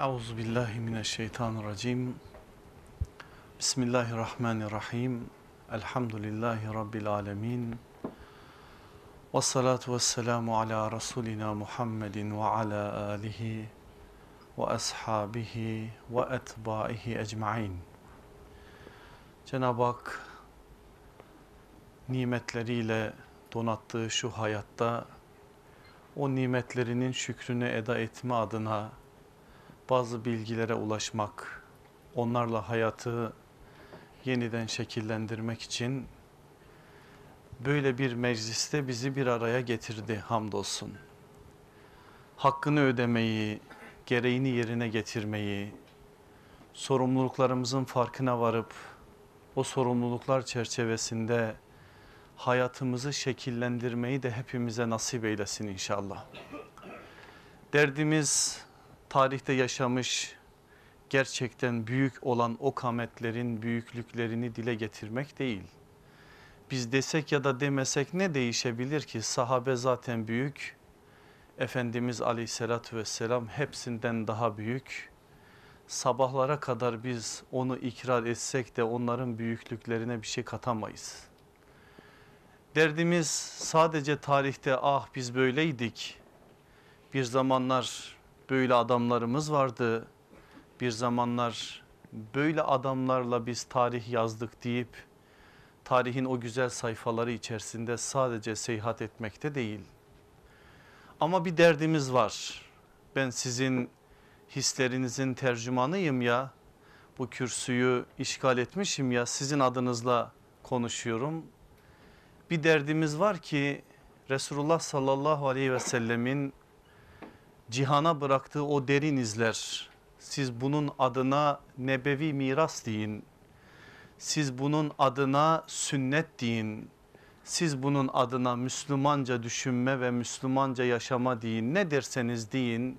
Euzu billahi mineşşeytanirracim. Bismillahirrahmanirrahim. Elhamdülillahi rabbil alamin. Ves salatu vesselamu ala rasulina Muhammedin ve ala alihi ve ashabihi ve etbaihi ecmaîn. Cenab-ı Hak nimetleriyle donattığı şu hayatta o nimetlerinin şükrünü eda etme adına bazı bilgilere ulaşmak, onlarla hayatı yeniden şekillendirmek için böyle bir mecliste bizi bir araya getirdi hamdolsun. Hakkını ödemeyi, gereğini yerine getirmeyi, sorumluluklarımızın farkına varıp o sorumluluklar çerçevesinde hayatımızı şekillendirmeyi de hepimize nasip eylesin inşallah. Derdimiz tarihte yaşamış gerçekten büyük olan o kametlerin büyüklüklerini dile getirmek değil. Biz desek ya da demesek ne değişebilir ki sahabe zaten büyük. Efendimiz aleyhissalatü vesselam hepsinden daha büyük. Sabahlara kadar biz onu ikrar etsek de onların büyüklüklerine bir şey katamayız. Derdimiz sadece tarihte ah biz böyleydik. Bir zamanlar böyle adamlarımız vardı. Bir zamanlar böyle adamlarla biz tarih yazdık deyip tarihin o güzel sayfaları içerisinde sadece seyahat etmekte değil. Ama bir derdimiz var. Ben sizin hislerinizin tercümanıyım ya. Bu kürsüyü işgal etmişim ya sizin adınızla konuşuyorum. Bir derdimiz var ki Resulullah sallallahu aleyhi ve sellemin cihana bıraktığı o derin izler siz bunun adına nebevi miras deyin. Siz bunun adına sünnet deyin. Siz bunun adına Müslümanca düşünme ve Müslümanca yaşama deyin. Ne derseniz deyin.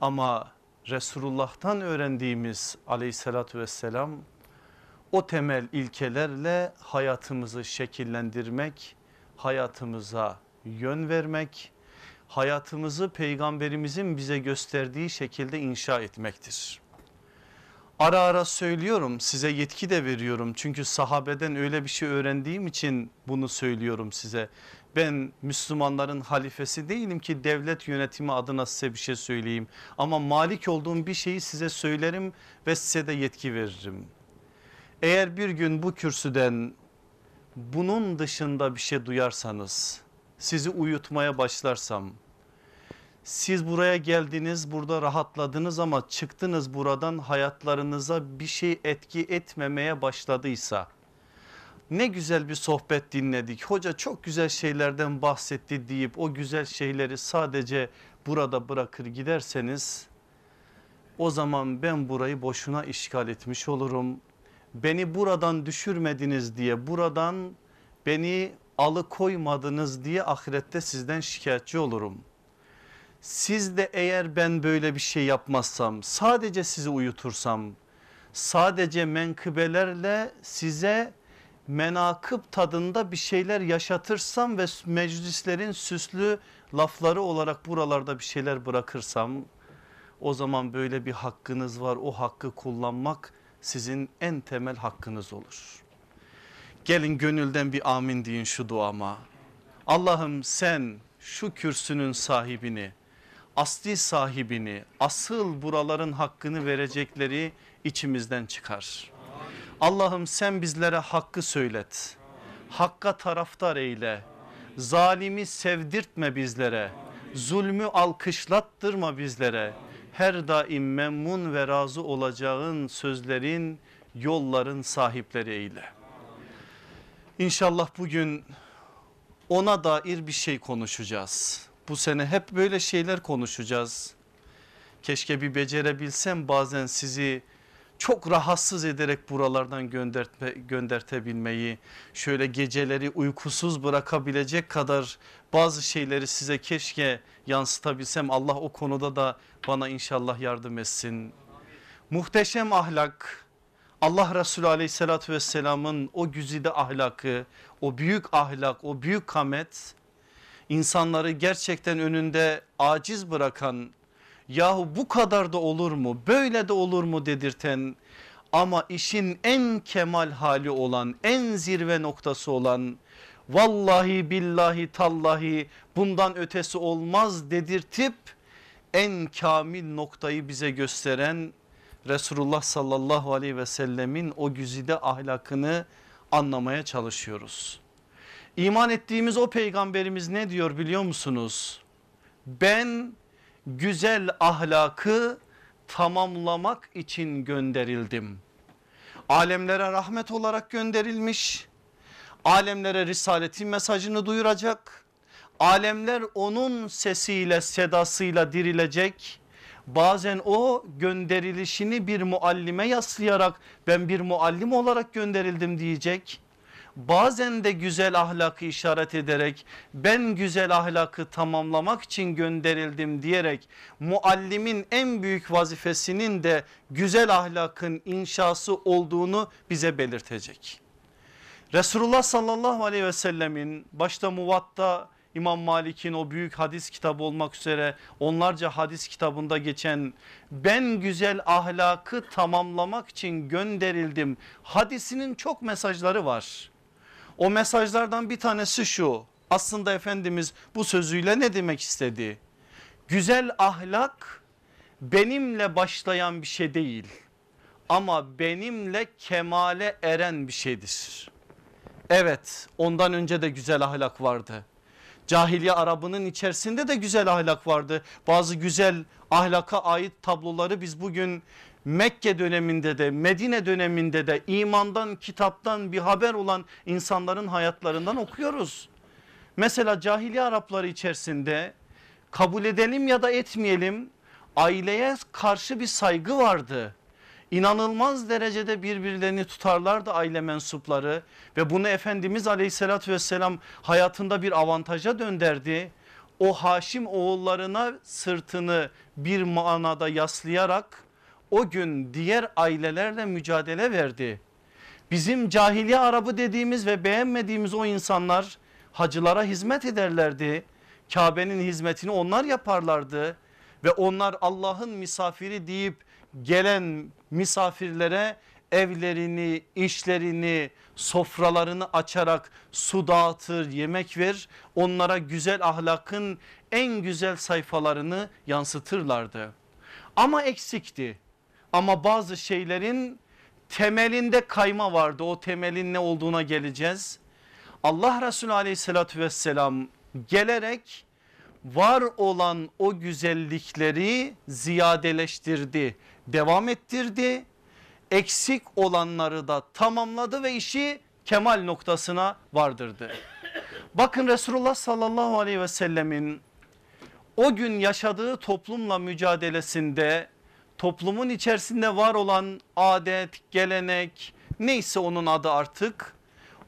Ama Resulullah'tan öğrendiğimiz aleyhissalatü vesselam o temel ilkelerle hayatımızı şekillendirmek, hayatımıza yön vermek, hayatımızı peygamberimizin bize gösterdiği şekilde inşa etmektir. Ara ara söylüyorum size yetki de veriyorum çünkü sahabeden öyle bir şey öğrendiğim için bunu söylüyorum size. Ben Müslümanların halifesi değilim ki devlet yönetimi adına size bir şey söyleyeyim ama malik olduğum bir şeyi size söylerim ve size de yetki veririm. Eğer bir gün bu kürsüden bunun dışında bir şey duyarsanız sizi uyutmaya başlarsam siz buraya geldiniz burada rahatladınız ama çıktınız buradan hayatlarınıza bir şey etki etmemeye başladıysa ne güzel bir sohbet dinledik hoca çok güzel şeylerden bahsetti deyip o güzel şeyleri sadece burada bırakır giderseniz o zaman ben burayı boşuna işgal etmiş olurum. Beni buradan düşürmediniz diye buradan beni alıkoymadınız diye ahirette sizden şikayetçi olurum. Siz de eğer ben böyle bir şey yapmazsam sadece sizi uyutursam sadece menkıbelerle size menakıp tadında bir şeyler yaşatırsam ve meclislerin süslü lafları olarak buralarda bir şeyler bırakırsam o zaman böyle bir hakkınız var o hakkı kullanmak sizin en temel hakkınız olur. Gelin gönülden bir amin deyin şu duama. Allah'ım sen şu kürsünün sahibini, asli sahibini, asıl buraların hakkını verecekleri içimizden çıkar. Allah'ım sen bizlere hakkı söylet. Hakka taraftar eyle. Zalimi sevdirtme bizlere. Zulmü alkışlattırma bizlere. Her daim memnun ve razı olacağın sözlerin, yolların sahipleri eyle. İnşallah bugün ona dair bir şey konuşacağız. Bu sene hep böyle şeyler konuşacağız. Keşke bir becerebilsem bazen sizi çok rahatsız ederek buralardan göndertme, göndertebilmeyi şöyle geceleri uykusuz bırakabilecek kadar bazı şeyleri size keşke yansıtabilsem Allah o konuda da bana inşallah yardım etsin. Muhteşem ahlak Allah Resulü aleyhissalatü vesselamın o güzide ahlakı o büyük ahlak o büyük kamet insanları gerçekten önünde aciz bırakan yahu bu kadar da olur mu böyle de olur mu? dedirten ama işin en kemal hali olan en zirve noktası olan vallahi billahi tallahi bundan ötesi olmaz dedirtip en kamil noktayı bize gösteren Resulullah sallallahu aleyhi ve sellemin o güzide ahlakını anlamaya çalışıyoruz. İman ettiğimiz o peygamberimiz ne diyor biliyor musunuz? Ben güzel ahlakı tamamlamak için gönderildim. Alemlere rahmet olarak gönderilmiş. Alemlere risaletin mesajını duyuracak. Alemler onun sesiyle sedasıyla dirilecek. Bazen o gönderilişini bir muallime yaslayarak ben bir muallim olarak gönderildim diyecek bazen de güzel ahlakı işaret ederek ben güzel ahlakı tamamlamak için gönderildim diyerek muallimin en büyük vazifesinin de güzel ahlakın inşası olduğunu bize belirtecek. Resulullah sallallahu aleyhi ve sellemin başta Muvatta İmam Malik'in o büyük hadis kitabı olmak üzere onlarca hadis kitabında geçen ben güzel ahlakı tamamlamak için gönderildim hadisinin çok mesajları var. O mesajlardan bir tanesi şu aslında Efendimiz bu sözüyle ne demek istedi? Güzel ahlak benimle başlayan bir şey değil ama benimle kemale eren bir şeydir. Evet ondan önce de güzel ahlak vardı. Cahiliye Arabının içerisinde de güzel ahlak vardı. Bazı güzel ahlaka ait tabloları biz bugün Mekke döneminde de Medine döneminde de imandan kitaptan bir haber olan insanların hayatlarından okuyoruz. Mesela cahiliye Arapları içerisinde kabul edelim ya da etmeyelim aileye karşı bir saygı vardı. İnanılmaz derecede birbirlerini tutarlardı aile mensupları ve bunu Efendimiz aleyhissalatü vesselam hayatında bir avantaja dönderdi. O Haşim oğullarına sırtını bir manada yaslayarak o gün diğer ailelerle mücadele verdi. Bizim cahiliye Arabı dediğimiz ve beğenmediğimiz o insanlar hacılara hizmet ederlerdi. Kabe'nin hizmetini onlar yaparlardı ve onlar Allah'ın misafiri deyip gelen misafirlere evlerini, işlerini, sofralarını açarak su dağıtır, yemek ver. Onlara güzel ahlakın en güzel sayfalarını yansıtırlardı. Ama eksikti. Ama bazı şeylerin temelinde kayma vardı. O temelin ne olduğuna geleceğiz. Allah Resulü aleyhissalatü vesselam gelerek var olan o güzellikleri ziyadeleştirdi, devam ettirdi. Eksik olanları da tamamladı ve işi kemal noktasına vardırdı. Bakın Resulullah sallallahu aleyhi ve sellemin o gün yaşadığı toplumla mücadelesinde toplumun içerisinde var olan adet, gelenek neyse onun adı artık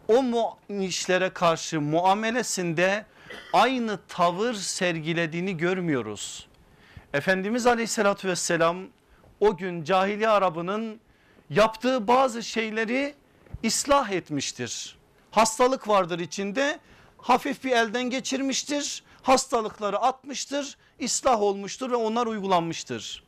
o işlere karşı muamelesinde aynı tavır sergilediğini görmüyoruz. Efendimiz aleyhissalatü vesselam o gün cahiliye Arabının yaptığı bazı şeyleri ıslah etmiştir. Hastalık vardır içinde hafif bir elden geçirmiştir. Hastalıkları atmıştır, ıslah olmuştur ve onlar uygulanmıştır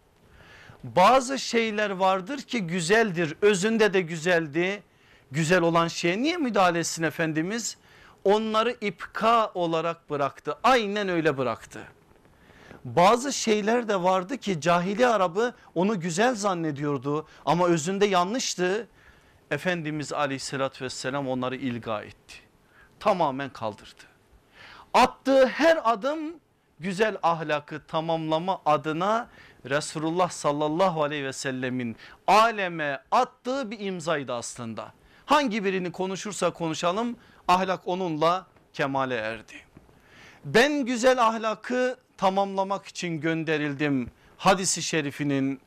bazı şeyler vardır ki güzeldir özünde de güzeldi. Güzel olan şeye niye müdahale etsin Efendimiz? Onları ipka olarak bıraktı aynen öyle bıraktı. Bazı şeyler de vardı ki cahili Arabı onu güzel zannediyordu ama özünde yanlıştı. Efendimiz aleyhissalatü vesselam onları ilga etti. Tamamen kaldırdı. Attığı her adım güzel ahlakı tamamlama adına Resulullah sallallahu aleyhi ve sellemin aleme attığı bir imzaydı aslında. Hangi birini konuşursa konuşalım ahlak onunla kemale erdi. Ben güzel ahlakı tamamlamak için gönderildim hadisi şerifinin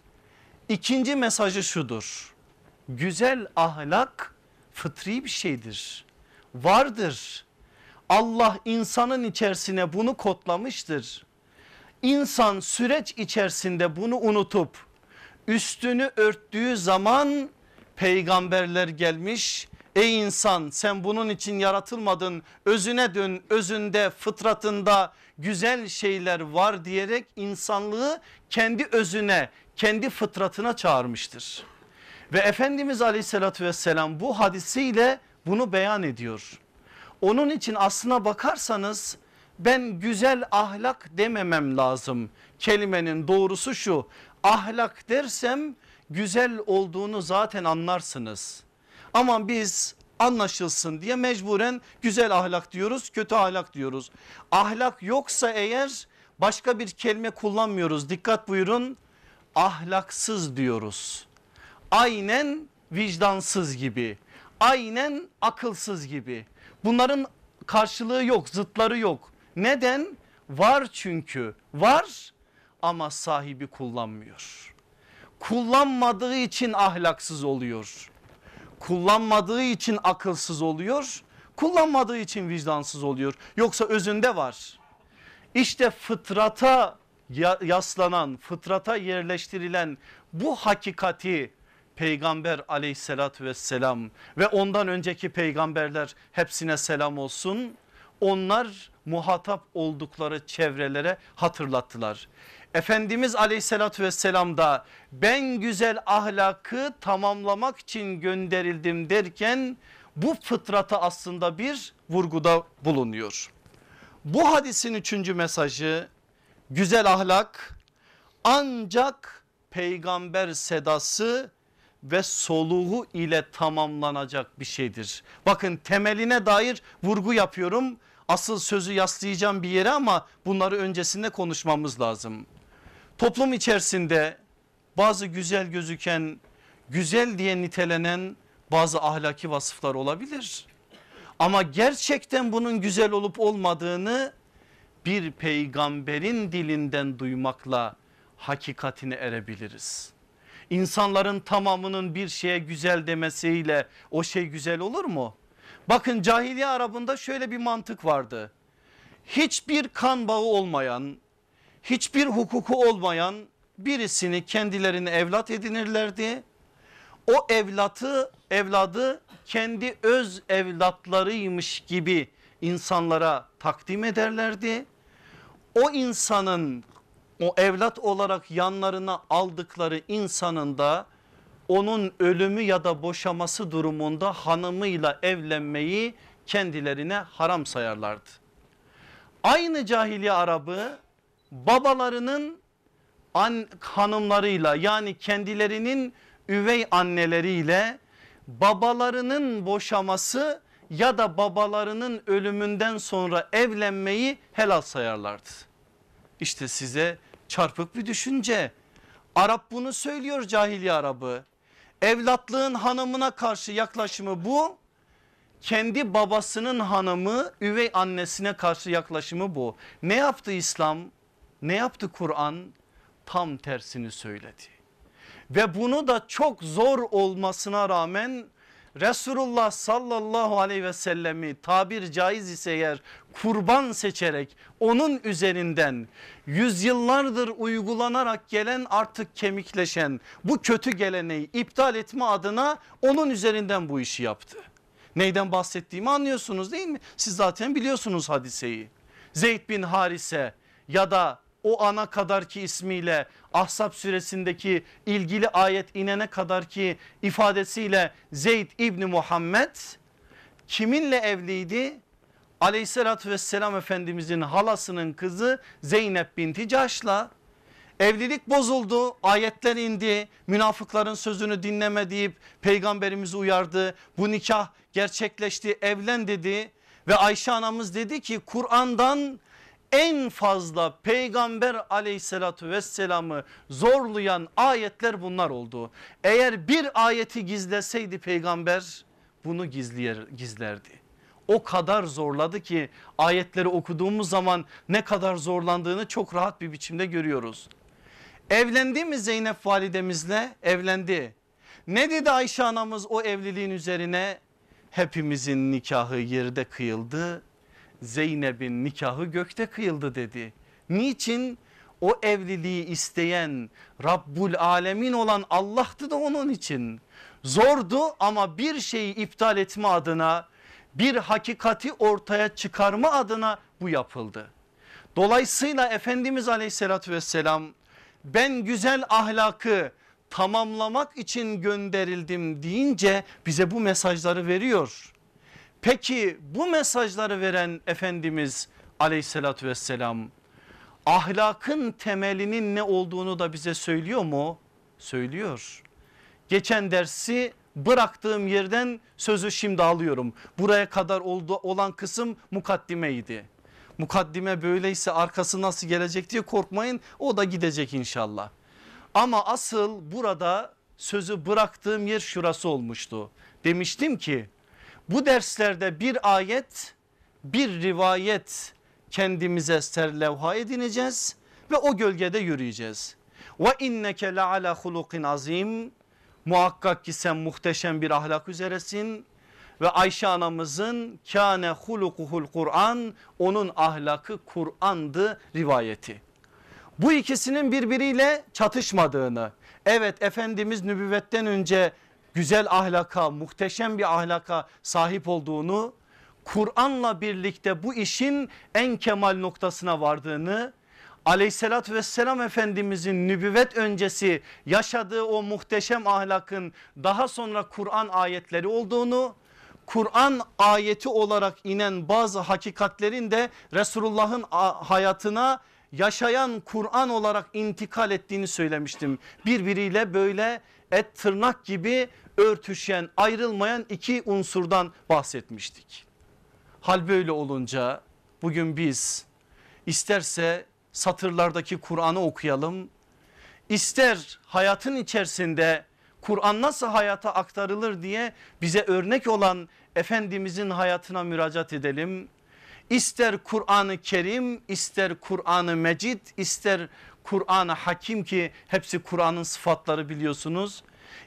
ikinci mesajı şudur. Güzel ahlak fıtri bir şeydir. Vardır. Allah insanın içerisine bunu kodlamıştır. İnsan süreç içerisinde bunu unutup üstünü örttüğü zaman peygamberler gelmiş Ey insan sen bunun için yaratılmadın özüne dön özünde fıtratında güzel şeyler var diyerek insanlığı kendi özüne kendi fıtratına çağırmıştır. Ve Efendimiz aleyhissalatü vesselam bu hadisiyle bunu beyan ediyor. Onun için aslına bakarsanız ben güzel ahlak dememem lazım. Kelimenin doğrusu şu ahlak dersem güzel olduğunu zaten anlarsınız. Ama biz anlaşılsın diye mecburen güzel ahlak diyoruz kötü ahlak diyoruz. Ahlak yoksa eğer başka bir kelime kullanmıyoruz dikkat buyurun ahlaksız diyoruz. Aynen vicdansız gibi aynen akılsız gibi bunların karşılığı yok zıtları yok. Neden? Var çünkü var ama sahibi kullanmıyor. Kullanmadığı için ahlaksız oluyor. Kullanmadığı için akılsız oluyor. Kullanmadığı için vicdansız oluyor. Yoksa özünde var. İşte fıtrata yaslanan, fıtrata yerleştirilen bu hakikati peygamber aleyhissalatü vesselam ve ondan önceki peygamberler hepsine selam olsun. Onlar muhatap oldukları çevrelere hatırlattılar. Efendimiz aleyhissalatü vesselam da ben güzel ahlakı tamamlamak için gönderildim derken bu fıtrata aslında bir vurguda bulunuyor. Bu hadisin üçüncü mesajı güzel ahlak ancak peygamber sedası ve soluğu ile tamamlanacak bir şeydir. Bakın temeline dair vurgu yapıyorum. Asıl sözü yaslayacağım bir yere ama bunları öncesinde konuşmamız lazım. Toplum içerisinde bazı güzel gözüken güzel diye nitelenen bazı ahlaki vasıflar olabilir. Ama gerçekten bunun güzel olup olmadığını bir peygamberin dilinden duymakla hakikatine erebiliriz. İnsanların tamamının bir şeye güzel demesiyle o şey güzel olur mu? Bakın cahiliye Arabında şöyle bir mantık vardı. Hiçbir kan bağı olmayan, hiçbir hukuku olmayan birisini kendilerine evlat edinirlerdi. O evlatı evladı kendi öz evlatlarıymış gibi insanlara takdim ederlerdi. O insanın o evlat olarak yanlarına aldıkları insanın da onun ölümü ya da boşaması durumunda hanımıyla evlenmeyi kendilerine haram sayarlardı. Aynı cahiliye Arabı babalarının an, hanımlarıyla yani kendilerinin üvey anneleriyle babalarının boşaması ya da babalarının ölümünden sonra evlenmeyi helal sayarlardı. İşte size çarpık bir düşünce. Arap bunu söylüyor cahiliye Arabı. Evlatlığın hanımına karşı yaklaşımı bu. Kendi babasının hanımı üvey annesine karşı yaklaşımı bu. Ne yaptı İslam? Ne yaptı Kur'an? Tam tersini söyledi. Ve bunu da çok zor olmasına rağmen Resulullah sallallahu aleyhi ve sellemi tabir caiz ise eğer kurban seçerek onun üzerinden yüzyıllardır uygulanarak gelen artık kemikleşen bu kötü geleneği iptal etme adına onun üzerinden bu işi yaptı. Neyden bahsettiğimi anlıyorsunuz değil mi? Siz zaten biliyorsunuz hadiseyi. Zeyd bin Harise ya da o ana kadar ki ismiyle Ahzab suresindeki ilgili ayet inene kadar ki ifadesiyle Zeyd İbni Muhammed kiminle evliydi? Aleyhissalatü vesselam Efendimizin halasının kızı Zeynep binti Caş'la. Evlilik bozuldu ayetler indi münafıkların sözünü dinleme deyip peygamberimizi uyardı. Bu nikah gerçekleşti evlen dedi ve Ayşe anamız dedi ki Kur'an'dan en fazla peygamber aleyhissalatü vesselamı zorlayan ayetler bunlar oldu. Eğer bir ayeti gizleseydi peygamber bunu gizler, gizlerdi. O kadar zorladı ki ayetleri okuduğumuz zaman ne kadar zorlandığını çok rahat bir biçimde görüyoruz. Evlendi mi Zeynep validemizle? Evlendi. Ne dedi Ayşe anamız o evliliğin üzerine? Hepimizin nikahı yerde kıyıldı Zeynep'in nikahı gökte kıyıldı dedi. Niçin? o evliliği isteyen Rabbul Alemin olan Allah'tı da onun için. Zordu ama bir şeyi iptal etme adına bir hakikati ortaya çıkarma adına bu yapıldı. Dolayısıyla Efendimiz aleyhissalatü vesselam ben güzel ahlakı tamamlamak için gönderildim deyince bize bu mesajları veriyor. Peki bu mesajları veren Efendimiz aleyhissalatü vesselam ahlakın temelinin ne olduğunu da bize söylüyor mu? Söylüyor. Geçen dersi bıraktığım yerden sözü şimdi alıyorum. Buraya kadar oldu, olan kısım mukaddimeydi. Mukaddime böyleyse arkası nasıl gelecek diye korkmayın o da gidecek inşallah. Ama asıl burada sözü bıraktığım yer şurası olmuştu. Demiştim ki bu derslerde bir ayet bir rivayet kendimize serlevha edineceğiz ve o gölgede yürüyeceğiz. Ve inneke la ala hulukin azim muhakkak ki sen muhteşem bir ahlak üzeresin ve Ayşe anamızın kâne hulukuhul Kur'an onun ahlakı Kur'an'dı rivayeti. Bu ikisinin birbiriyle çatışmadığını evet Efendimiz nübüvvetten önce güzel ahlaka muhteşem bir ahlaka sahip olduğunu Kur'an'la birlikte bu işin en kemal noktasına vardığını aleyhissalatü vesselam efendimizin nübüvvet öncesi yaşadığı o muhteşem ahlakın daha sonra Kur'an ayetleri olduğunu Kur'an ayeti olarak inen bazı hakikatlerin de Resulullah'ın hayatına yaşayan Kur'an olarak intikal ettiğini söylemiştim. Birbiriyle böyle et tırnak gibi örtüşen ayrılmayan iki unsurdan bahsetmiştik. Hal böyle olunca bugün biz isterse satırlardaki Kur'an'ı okuyalım. İster hayatın içerisinde Kur'an nasıl hayata aktarılır diye bize örnek olan Efendimizin hayatına müracaat edelim. İster Kur'an-ı Kerim ister Kur'an-ı Mecid ister Kur'an-ı Hakim ki hepsi Kur'an'ın sıfatları biliyorsunuz.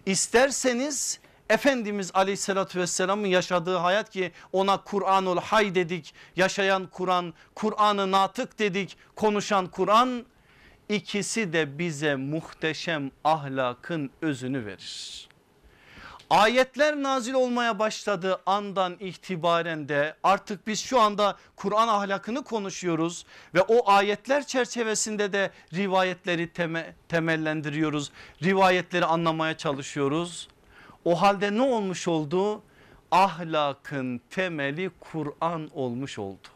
İsterseniz Efendimiz aleyhissalatü vesselamın yaşadığı hayat ki ona Kur'anul Hay dedik yaşayan Kur'an Kur'an'ı natık dedik konuşan Kur'an ikisi de bize muhteşem ahlakın özünü verir. Ayetler nazil olmaya başladığı andan itibaren de artık biz şu anda Kur'an ahlakını konuşuyoruz ve o ayetler çerçevesinde de rivayetleri teme, temellendiriyoruz. Rivayetleri anlamaya çalışıyoruz. O halde ne olmuş oldu? Ahlakın temeli Kur'an olmuş oldu.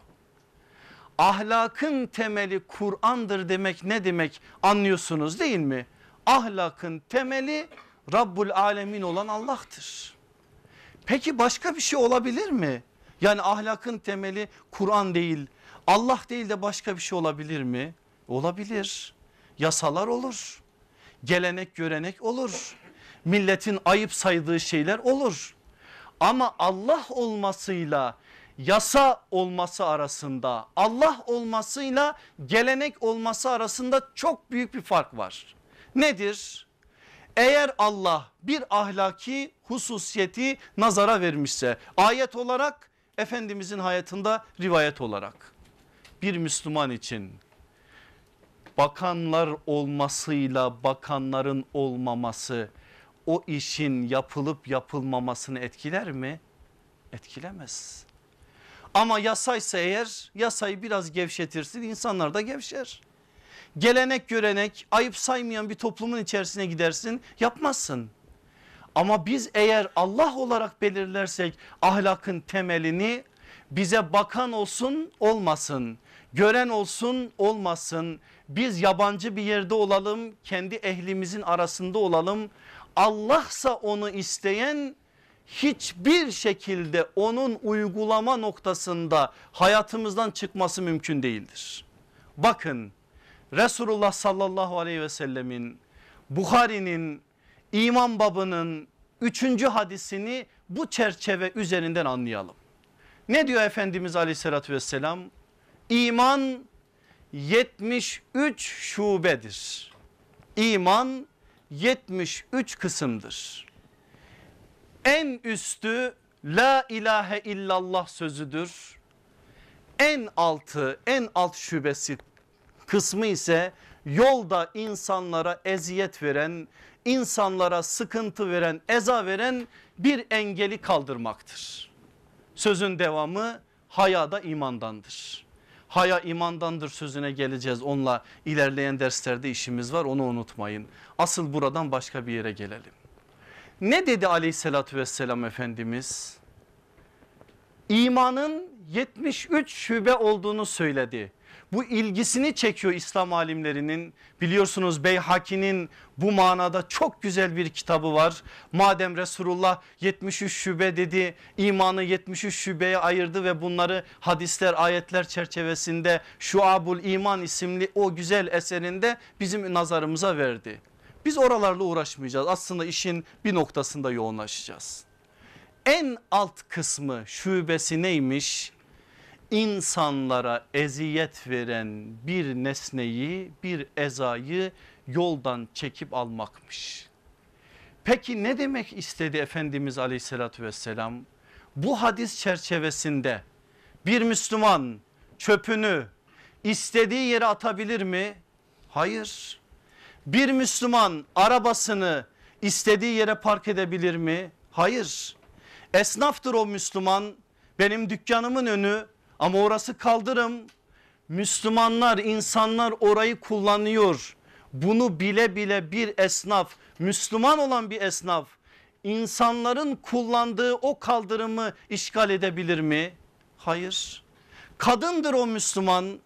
Ahlakın temeli Kur'an'dır demek ne demek anlıyorsunuz değil mi? Ahlakın temeli Rabbul Alemin olan Allah'tır. Peki başka bir şey olabilir mi? Yani ahlakın temeli Kur'an değil Allah değil de başka bir şey olabilir mi? Olabilir. Yasalar olur. Gelenek görenek olur milletin ayıp saydığı şeyler olur. Ama Allah olmasıyla yasa olması arasında Allah olmasıyla gelenek olması arasında çok büyük bir fark var. Nedir? Eğer Allah bir ahlaki hususiyeti nazara vermişse ayet olarak Efendimizin hayatında rivayet olarak bir Müslüman için bakanlar olmasıyla bakanların olmaması o işin yapılıp yapılmamasını etkiler mi? Etkilemez. Ama yasaysa eğer yasayı biraz gevşetirsin insanlar da gevşer. Gelenek görenek ayıp saymayan bir toplumun içerisine gidersin yapmazsın. Ama biz eğer Allah olarak belirlersek ahlakın temelini bize bakan olsun olmasın, gören olsun olmasın, biz yabancı bir yerde olalım, kendi ehlimizin arasında olalım Allahsa onu isteyen hiçbir şekilde onun uygulama noktasında hayatımızdan çıkması mümkün değildir. Bakın Resulullah sallallahu aleyhi ve sellemin Bukhari'nin iman babının üçüncü hadisini bu çerçeve üzerinden anlayalım. Ne diyor Efendimiz aleyhissalatü vesselam? İman 73 şubedir. İman 73 kısımdır. En üstü la ilahe illallah sözüdür. En altı en alt şubesi kısmı ise yolda insanlara eziyet veren, insanlara sıkıntı veren, eza veren bir engeli kaldırmaktır. Sözün devamı haya da imandandır. Haya imandandır sözüne geleceğiz onunla ilerleyen derslerde işimiz var onu unutmayın. Asıl buradan başka bir yere gelelim. Ne dedi aleyhissalatü vesselam Efendimiz? İmanın 73 şube olduğunu söyledi. Bu ilgisini çekiyor İslam alimlerinin biliyorsunuz Beyhaki'nin bu manada çok güzel bir kitabı var. Madem Resulullah 73 şube dedi imanı 73 şubeye ayırdı ve bunları hadisler ayetler çerçevesinde Şuabul İman isimli o güzel eserinde bizim nazarımıza verdi. Biz oralarla uğraşmayacağız aslında işin bir noktasında yoğunlaşacağız. En alt kısmı şubesi neymiş? İnsanlara eziyet veren bir nesneyi bir ezayı yoldan çekip almakmış. Peki ne demek istedi Efendimiz aleyhissalatü vesselam? Bu hadis çerçevesinde bir Müslüman çöpünü istediği yere atabilir mi? Hayır. Bir Müslüman arabasını istediği yere park edebilir mi? Hayır. Esnaftır o Müslüman benim dükkanımın önü ama orası kaldırım. Müslümanlar insanlar orayı kullanıyor. Bunu bile bile bir esnaf Müslüman olan bir esnaf insanların kullandığı o kaldırımı işgal edebilir mi? Hayır. Kadındır o Müslüman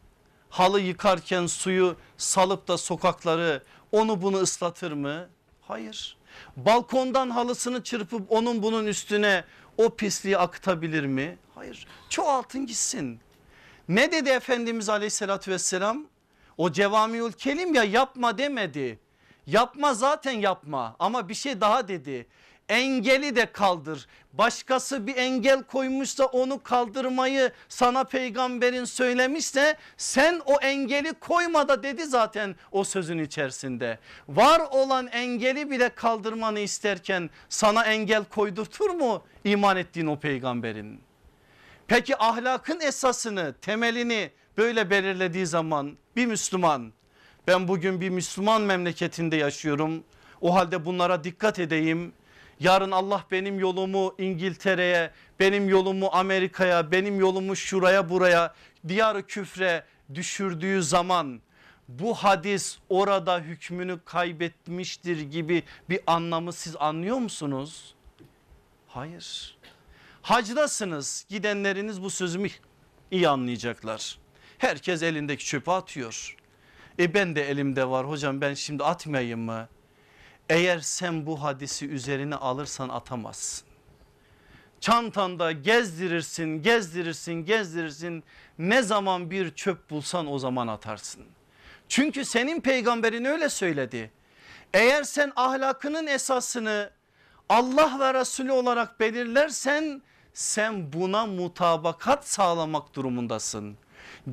halı yıkarken suyu salıp da sokakları onu bunu ıslatır mı? Hayır. Balkondan halısını çırpıp onun bunun üstüne o pisliği akıtabilir mi? Hayır çoğaltın gitsin. Ne dedi Efendimiz aleyhissalatü vesselam? O cevamiül kelim ya yapma demedi. Yapma zaten yapma ama bir şey daha dedi. Engeli de kaldır. Başkası bir engel koymuşsa onu kaldırmayı sana peygamberin söylemişse sen o engeli koyma da dedi zaten o sözün içerisinde. Var olan engeli bile kaldırmanı isterken sana engel koydurtur mu iman ettiğin o peygamberin? Peki ahlakın esasını temelini böyle belirlediği zaman bir Müslüman ben bugün bir Müslüman memleketinde yaşıyorum. O halde bunlara dikkat edeyim. Yarın Allah benim yolumu İngiltere'ye, benim yolumu Amerika'ya, benim yolumu şuraya buraya diyarı küfre düşürdüğü zaman bu hadis orada hükmünü kaybetmiştir gibi bir anlamı siz anlıyor musunuz? Hayır. Hacdasınız gidenleriniz bu sözümü iyi anlayacaklar. Herkes elindeki çöpü atıyor. E ben de elimde var hocam ben şimdi atmayayım mı? Eğer sen bu hadisi üzerine alırsan atamazsın. Çantanda gezdirirsin gezdirirsin gezdirirsin ne zaman bir çöp bulsan o zaman atarsın. Çünkü senin peygamberin öyle söyledi. Eğer sen ahlakının esasını Allah ve Resulü olarak belirlersen sen buna mutabakat sağlamak durumundasın.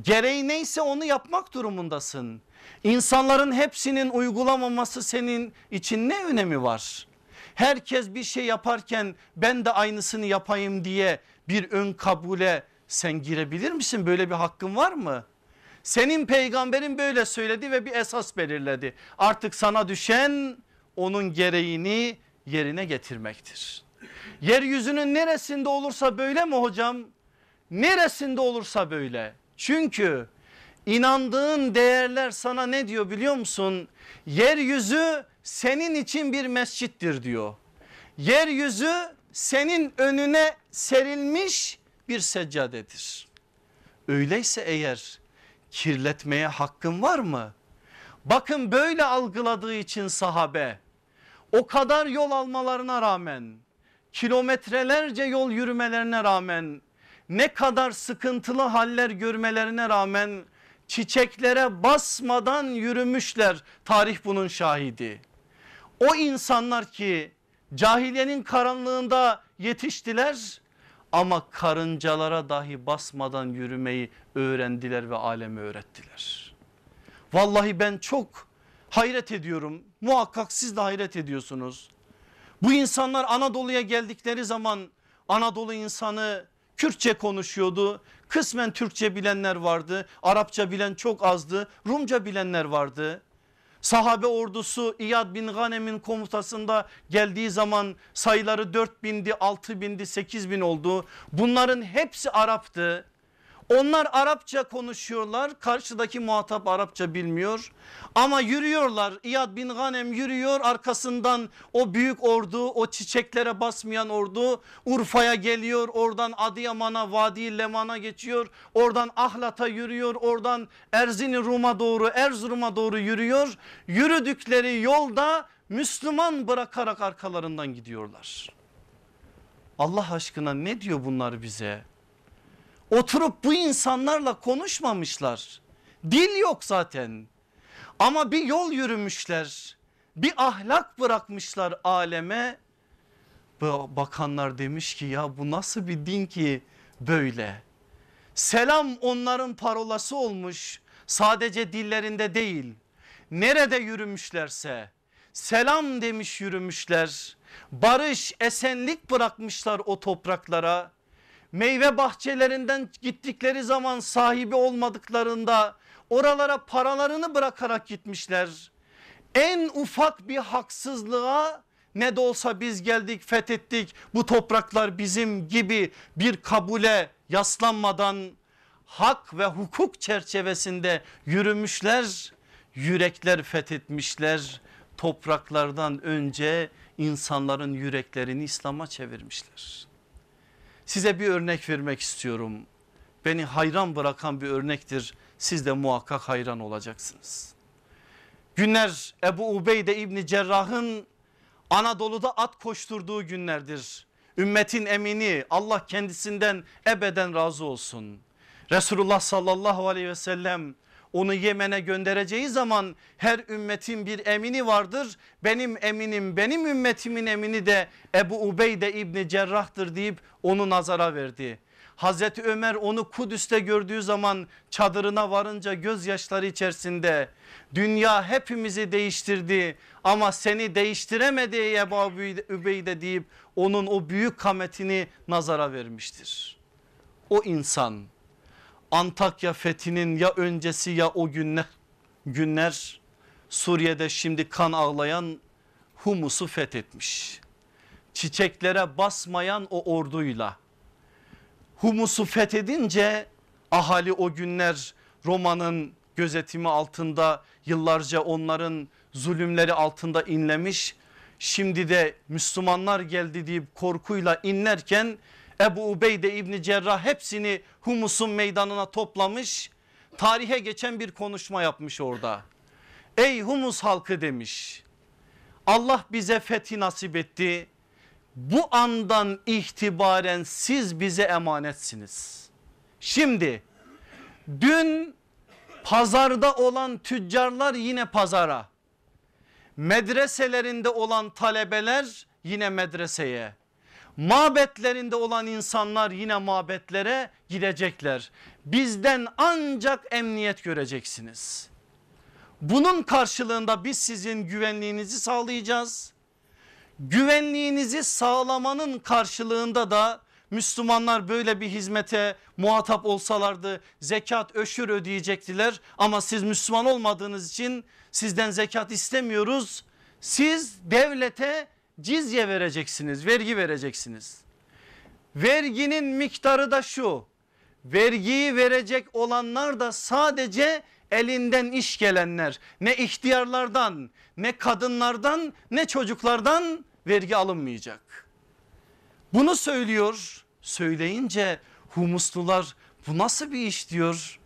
Gereği neyse onu yapmak durumundasın. İnsanların hepsinin uygulamaması senin için ne önemi var? Herkes bir şey yaparken ben de aynısını yapayım diye bir ön kabule sen girebilir misin? Böyle bir hakkın var mı? Senin peygamberin böyle söyledi ve bir esas belirledi. Artık sana düşen onun gereğini yerine getirmektir. Yeryüzünün neresinde olursa böyle mi hocam? Neresinde olursa böyle. Çünkü inandığın değerler sana ne diyor biliyor musun? Yeryüzü senin için bir mescittir diyor. Yeryüzü senin önüne serilmiş bir seccadedir. Öyleyse eğer kirletmeye hakkın var mı? Bakın böyle algıladığı için sahabe o kadar yol almalarına rağmen kilometrelerce yol yürümelerine rağmen ne kadar sıkıntılı haller görmelerine rağmen çiçeklere basmadan yürümüşler tarih bunun şahidi. O insanlar ki cahiliyenin karanlığında yetiştiler ama karıncalara dahi basmadan yürümeyi öğrendiler ve aleme öğrettiler. Vallahi ben çok hayret ediyorum muhakkak siz de hayret ediyorsunuz. Bu insanlar Anadolu'ya geldikleri zaman Anadolu insanı Kürtçe konuşuyordu. Kısmen Türkçe bilenler vardı. Arapça bilen çok azdı. Rumca bilenler vardı. Sahabe ordusu İyad bin Ghanem'in komutasında geldiği zaman sayıları 4 bindi, 6 bindi, 8 bin oldu. Bunların hepsi Arap'tı. Onlar Arapça konuşuyorlar. Karşıdaki muhatap Arapça bilmiyor. Ama yürüyorlar. İyad bin Ghanem yürüyor. Arkasından o büyük ordu, o çiçeklere basmayan ordu Urfa'ya geliyor. Oradan Adıyaman'a, Vadi Leman'a geçiyor. Oradan Ahlat'a yürüyor. Oradan Erzincan'a doğru, Erzurum'a doğru yürüyor. Yürüdükleri yolda Müslüman bırakarak arkalarından gidiyorlar. Allah aşkına ne diyor bunlar bize? Oturup bu insanlarla konuşmamışlar. Dil yok zaten. Ama bir yol yürümüşler. Bir ahlak bırakmışlar aleme. Bakanlar demiş ki ya bu nasıl bir din ki böyle. Selam onların parolası olmuş. Sadece dillerinde değil. Nerede yürümüşlerse selam demiş yürümüşler. Barış, esenlik bırakmışlar o topraklara meyve bahçelerinden gittikleri zaman sahibi olmadıklarında oralara paralarını bırakarak gitmişler. En ufak bir haksızlığa ne de olsa biz geldik fethettik bu topraklar bizim gibi bir kabule yaslanmadan hak ve hukuk çerçevesinde yürümüşler yürekler fethetmişler topraklardan önce insanların yüreklerini İslam'a çevirmişler. Size bir örnek vermek istiyorum. Beni hayran bırakan bir örnektir. Siz de muhakkak hayran olacaksınız. Günler Ebu Ubeyde İbni Cerrah'ın Anadolu'da at koşturduğu günlerdir. Ümmetin emini Allah kendisinden ebeden razı olsun. Resulullah sallallahu aleyhi ve sellem onu Yemen'e göndereceği zaman her ümmetin bir emini vardır. Benim eminim benim ümmetimin emini de Ebu Ubeyde İbni Cerrah'tır deyip onu nazara verdi. Hazreti Ömer onu Kudüs'te gördüğü zaman çadırına varınca gözyaşları içerisinde dünya hepimizi değiştirdi ama seni değiştiremedi Ebu Übeyde deyip onun o büyük kametini nazara vermiştir. O insan Antakya fethinin ya öncesi ya o günler, günler Suriye'de şimdi kan ağlayan Humus'u fethetmiş. Çiçeklere basmayan o orduyla Humus'u fethedince ahali o günler Roma'nın gözetimi altında yıllarca onların zulümleri altında inlemiş. Şimdi de Müslümanlar geldi deyip korkuyla inlerken Ebu Ubeyde İbni Cerrah hepsini Humus'un meydanına toplamış. Tarihe geçen bir konuşma yapmış orada. Ey Humus halkı demiş. Allah bize fethi nasip etti. Bu andan itibaren siz bize emanetsiniz. Şimdi dün pazarda olan tüccarlar yine pazara. Medreselerinde olan talebeler yine medreseye mabetlerinde olan insanlar yine mabetlere gidecekler. Bizden ancak emniyet göreceksiniz. Bunun karşılığında biz sizin güvenliğinizi sağlayacağız. Güvenliğinizi sağlamanın karşılığında da Müslümanlar böyle bir hizmete muhatap olsalardı zekat öşür ödeyecektiler ama siz Müslüman olmadığınız için sizden zekat istemiyoruz. Siz devlete cizye vereceksiniz vergi vereceksiniz. Verginin miktarı da şu vergiyi verecek olanlar da sadece elinden iş gelenler ne ihtiyarlardan ne kadınlardan ne çocuklardan vergi alınmayacak. Bunu söylüyor söyleyince humuslular bu nasıl bir iş diyor.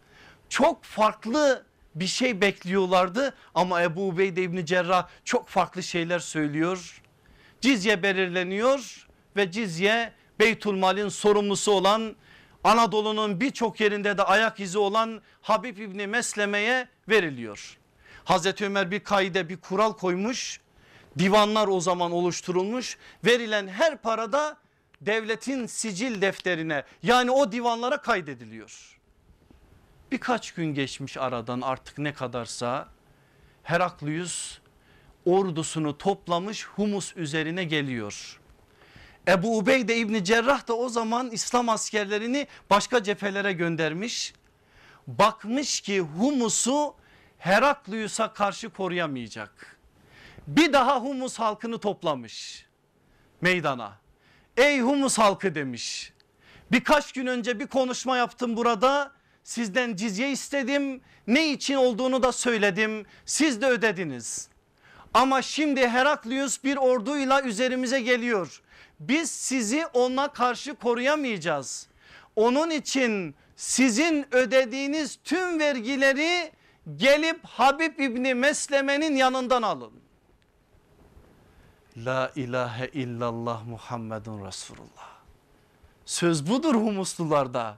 Çok farklı bir şey bekliyorlardı ama Ebu Ubeyde İbni Cerrah çok farklı şeyler söylüyor cizye belirleniyor ve cizye Beytülmal'in sorumlusu olan Anadolu'nun birçok yerinde de ayak izi olan Habib İbni Mesleme'ye veriliyor. Hazreti Ömer bir kaide bir kural koymuş divanlar o zaman oluşturulmuş verilen her parada devletin sicil defterine yani o divanlara kaydediliyor. Birkaç gün geçmiş aradan artık ne kadarsa Heraklius ordusunu toplamış Humus üzerine geliyor. Ebu Ubeyde İbni Cerrah da o zaman İslam askerlerini başka cephelere göndermiş. Bakmış ki Humus'u Heraklius'a karşı koruyamayacak. Bir daha Humus halkını toplamış meydana. Ey Humus halkı demiş. Birkaç gün önce bir konuşma yaptım burada. Sizden cizye istedim. Ne için olduğunu da söyledim. Siz de ödediniz. Ama şimdi Heraklius bir orduyla üzerimize geliyor. Biz sizi ona karşı koruyamayacağız. Onun için sizin ödediğiniz tüm vergileri gelip Habib İbni Mesleme'nin yanından alın. La ilahe illallah Muhammedun Resulullah. Söz budur humuslularda.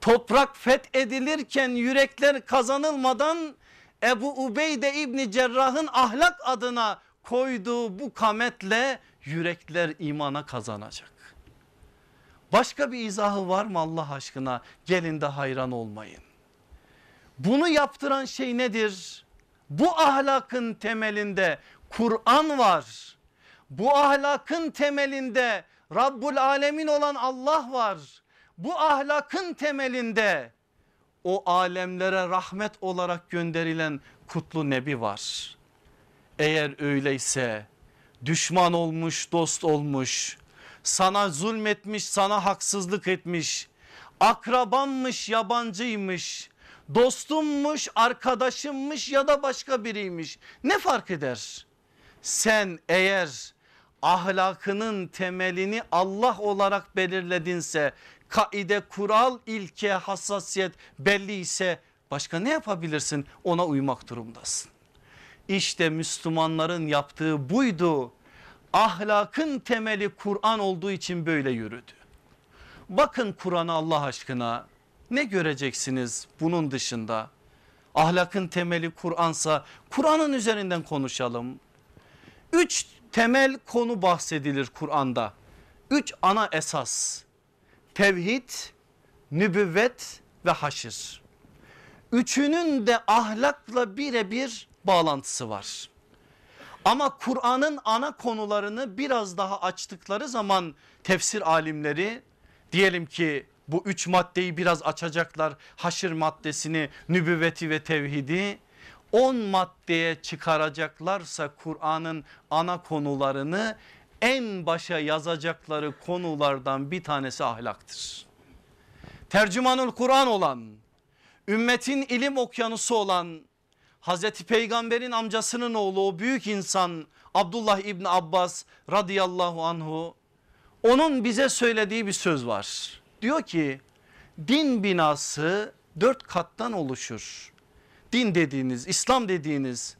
Toprak fethedilirken yürekler kazanılmadan Ebu Ubeyde İbni Cerrah'ın ahlak adına koyduğu bu kametle yürekler imana kazanacak. Başka bir izahı var mı Allah aşkına? Gelin de hayran olmayın. Bunu yaptıran şey nedir? Bu ahlakın temelinde Kur'an var. Bu ahlakın temelinde Rabbul Alemin olan Allah var. Bu ahlakın temelinde o alemlere rahmet olarak gönderilen kutlu nebi var. Eğer öyleyse düşman olmuş dost olmuş sana zulmetmiş sana haksızlık etmiş akrabanmış yabancıymış dostummuş arkadaşımmış ya da başka biriymiş ne fark eder? Sen eğer ahlakının temelini Allah olarak belirledinse kaide kural ilke hassasiyet belli ise başka ne yapabilirsin ona uymak durumdasın. İşte Müslümanların yaptığı buydu. Ahlakın temeli Kur'an olduğu için böyle yürüdü. Bakın Kur'an'a Allah aşkına ne göreceksiniz bunun dışında? Ahlakın temeli Kur'ansa Kur'an'ın üzerinden konuşalım. Üç temel konu bahsedilir Kur'an'da. Üç ana esas. Tevhid, nübüvvet ve haşir. Üçünün de ahlakla birebir bağlantısı var. Ama Kur'an'ın ana konularını biraz daha açtıkları zaman tefsir alimleri diyelim ki bu üç maddeyi biraz açacaklar. Haşir maddesini, nübüvveti ve tevhidi. 10 maddeye çıkaracaklarsa Kur'an'ın ana konularını en başa yazacakları konulardan bir tanesi ahlaktır. Tercümanul Kur'an olan, ümmetin ilim okyanusu olan Hazreti Peygamber'in amcasının oğlu o büyük insan Abdullah İbni Abbas radıyallahu anhu onun bize söylediği bir söz var. Diyor ki din binası dört kattan oluşur. Din dediğiniz İslam dediğiniz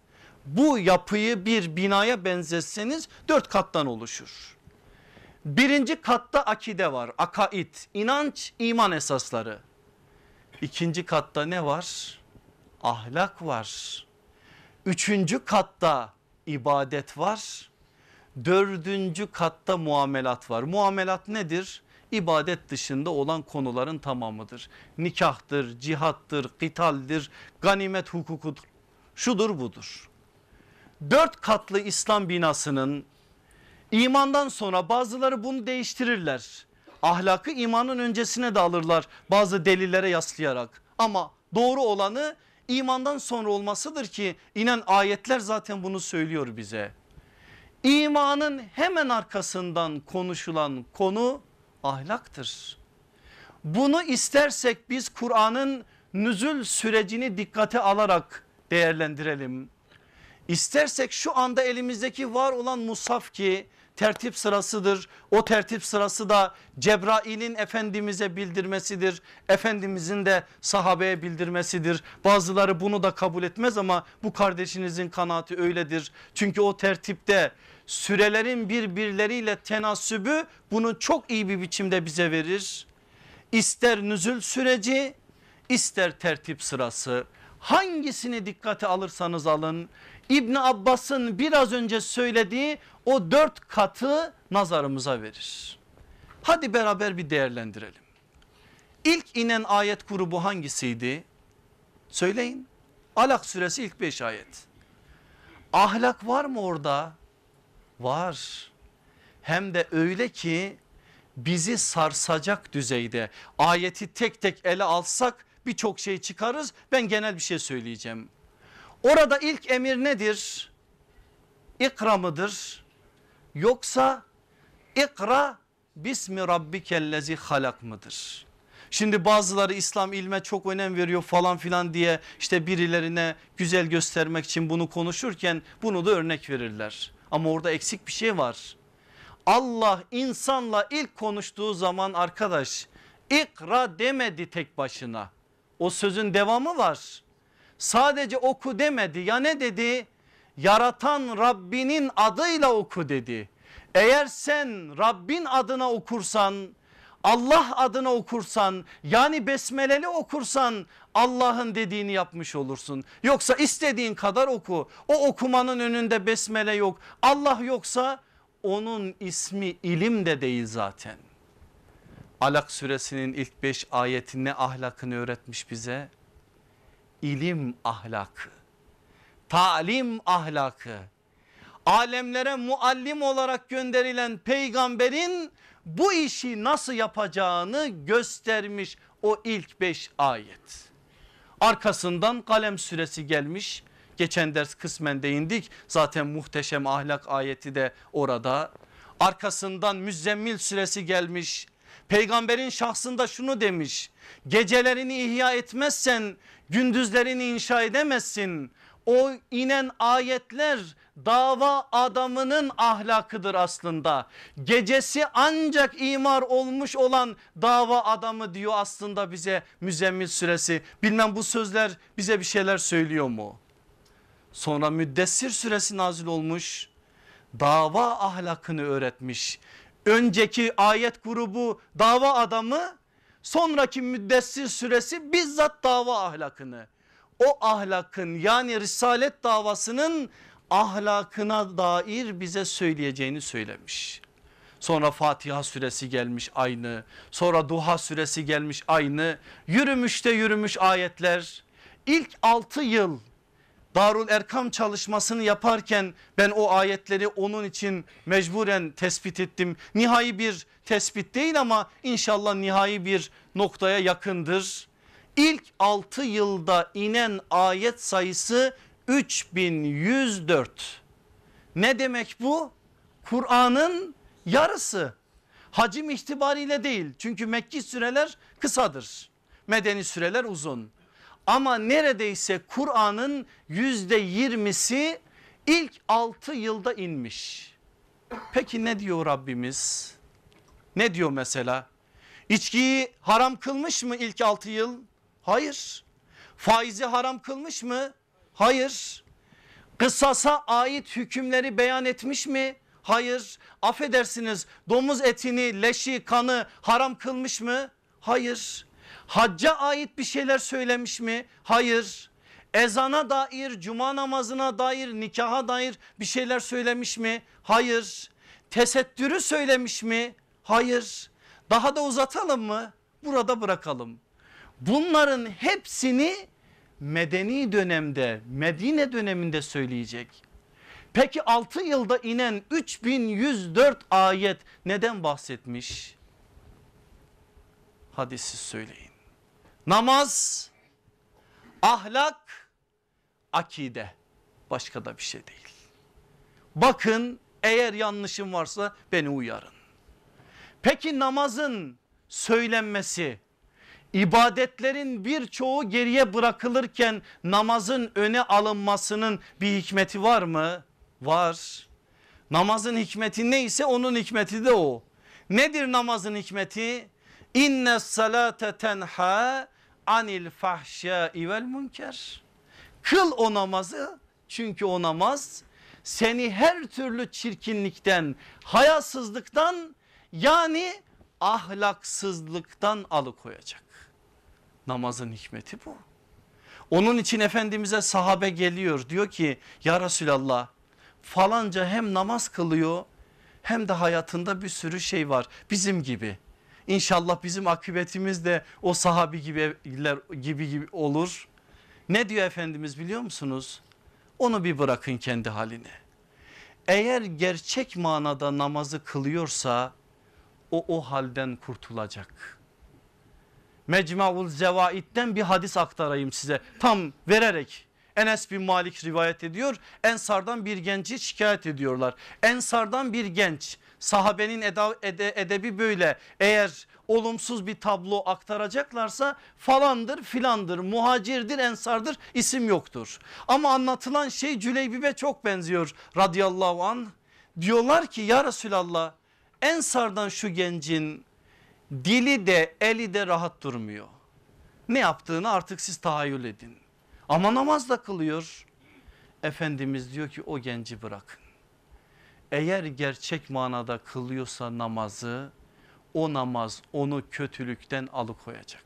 bu yapıyı bir binaya benzetseniz dört kattan oluşur. Birinci katta akide var akaid inanç iman esasları. İkinci katta ne var? Ahlak var. Üçüncü katta ibadet var. Dördüncü katta muamelat var. Muamelat nedir? İbadet dışında olan konuların tamamıdır. Nikahtır, cihattır, kitaldir, ganimet hukukudur. Şudur budur. Dört katlı İslam binasının imandan sonra bazıları bunu değiştirirler. Ahlakı imanın öncesine de alırlar bazı delillere yaslayarak. Ama doğru olanı imandan sonra olmasıdır ki inen ayetler zaten bunu söylüyor bize. İmanın hemen arkasından konuşulan konu ahlaktır. Bunu istersek biz Kur'an'ın nüzül sürecini dikkate alarak değerlendirelim. İstersek şu anda elimizdeki var olan musaf ki tertip sırasıdır. O tertip sırası da Cebrail'in Efendimiz'e bildirmesidir. Efendimizin de sahabeye bildirmesidir. Bazıları bunu da kabul etmez ama bu kardeşinizin kanaati öyledir. Çünkü o tertipte sürelerin birbirleriyle tenasübü bunu çok iyi bir biçimde bize verir. İster nüzül süreci ister tertip sırası hangisini dikkate alırsanız alın İbni Abbas'ın biraz önce söylediği o dört katı nazarımıza verir. Hadi beraber bir değerlendirelim. İlk inen ayet grubu hangisiydi? Söyleyin. Alak suresi ilk beş ayet. Ahlak var mı orada? Var. Hem de öyle ki bizi sarsacak düzeyde ayeti tek tek ele alsak birçok şey çıkarız. Ben genel bir şey söyleyeceğim. Orada ilk emir nedir? İkra mıdır? Yoksa ikra bismi rabbikellezi halak mıdır? Şimdi bazıları İslam ilme çok önem veriyor falan filan diye işte birilerine güzel göstermek için bunu konuşurken bunu da örnek verirler. Ama orada eksik bir şey var. Allah insanla ilk konuştuğu zaman arkadaş ikra demedi tek başına. O sözün devamı var. Sadece oku demedi ya ne dedi? Yaratan Rabbinin adıyla oku dedi. Eğer sen Rabbin adına okursan Allah adına okursan yani besmeleli okursan Allah'ın dediğini yapmış olursun. Yoksa istediğin kadar oku. O okumanın önünde besmele yok. Allah yoksa onun ismi ilim de değil zaten. Alak suresinin ilk beş ayeti ne ahlakını öğretmiş bize? İlim ahlakı, talim ahlakı, alemlere muallim olarak gönderilen peygamberin bu işi nasıl yapacağını göstermiş o ilk beş ayet. Arkasından kalem süresi gelmiş. Geçen ders kısmen değindik. Zaten muhteşem ahlak ayeti de orada. Arkasından müzzemmil süresi gelmiş. Peygamberin şahsında şunu demiş. Gecelerini ihya etmezsen gündüzlerini inşa edemezsin. O inen ayetler dava adamının ahlakıdır aslında. Gecesi ancak imar olmuş olan dava adamı diyor aslında bize Müzzemmil suresi. Bilmem bu sözler bize bir şeyler söylüyor mu? Sonra Müddessir suresi nazil olmuş. Dava ahlakını öğretmiş. Önceki ayet grubu dava adamı sonraki Müddessir suresi bizzat dava ahlakını o ahlakın yani risalet davasının ahlakına dair bize söyleyeceğini söylemiş. Sonra Fatiha suresi gelmiş aynı. Sonra Duha suresi gelmiş aynı. Yürümüş de yürümüş ayetler. İlk 6 yıl Darul Erkam çalışmasını yaparken ben o ayetleri onun için mecburen tespit ettim. Nihai bir tespit değil ama inşallah nihai bir noktaya yakındır. İlk 6 yılda inen ayet sayısı 3104. Ne demek bu? Kur'an'ın yarısı. Hacim itibariyle değil çünkü Mekki süreler kısadır. Medeni süreler uzun. Ama neredeyse Kur'an'ın yüzde yirmisi ilk 6 yılda inmiş. Peki ne diyor Rabbimiz? Ne diyor mesela? İçkiyi haram kılmış mı ilk 6 yıl? Hayır. Faizi haram kılmış mı? Hayır. Kısasa ait hükümleri beyan etmiş mi? Hayır. Affedersiniz domuz etini, leşi, kanı haram kılmış mı? Hayır. Hacca ait bir şeyler söylemiş mi? Hayır. Ezana dair, cuma namazına dair, nikaha dair bir şeyler söylemiş mi? Hayır. Tesettürü söylemiş mi? Hayır. Daha da uzatalım mı? Burada bırakalım. Bunların hepsini medeni dönemde Medine döneminde söyleyecek. Peki 6 yılda inen 3104 ayet neden bahsetmiş? Hadi siz söyleyin. Namaz, ahlak, akide başka da bir şey değil. Bakın eğer yanlışım varsa beni uyarın. Peki namazın söylenmesi ibadetlerin birçoğu geriye bırakılırken namazın öne alınmasının bir hikmeti var mı? Var. Namazın hikmeti neyse onun hikmeti de o. Nedir namazın hikmeti? İnne salate tenha anil fahşai vel münker. Kıl o namazı çünkü o namaz seni her türlü çirkinlikten, hayasızlıktan yani ahlaksızlıktan alıkoyacak. Namazın hikmeti bu. Onun için Efendimiz'e sahabe geliyor diyor ki ya Resulallah falanca hem namaz kılıyor hem de hayatında bir sürü şey var bizim gibi. İnşallah bizim akıbetimiz de o sahabi gibi, gibi, gibi olur. Ne diyor Efendimiz biliyor musunuz? Onu bir bırakın kendi haline. Eğer gerçek manada namazı kılıyorsa o o halden kurtulacak. Mecmu'ul Zevaid'den bir hadis aktarayım size tam vererek Enes bin Malik rivayet ediyor. Ensardan bir genci şikayet ediyorlar. Ensardan bir genç sahabenin eda, ede, edebi böyle eğer olumsuz bir tablo aktaracaklarsa falandır filandır muhacirdir ensardır isim yoktur. Ama anlatılan şey Cüleybibe çok benziyor radıyallahu an. Diyorlar ki ya Resulallah ensardan şu gencin dili de eli de rahat durmuyor. Ne yaptığını artık siz tahayyül edin. Ama namaz da kılıyor. Efendimiz diyor ki o genci bırakın. Eğer gerçek manada kılıyorsa namazı o namaz onu kötülükten alıkoyacak.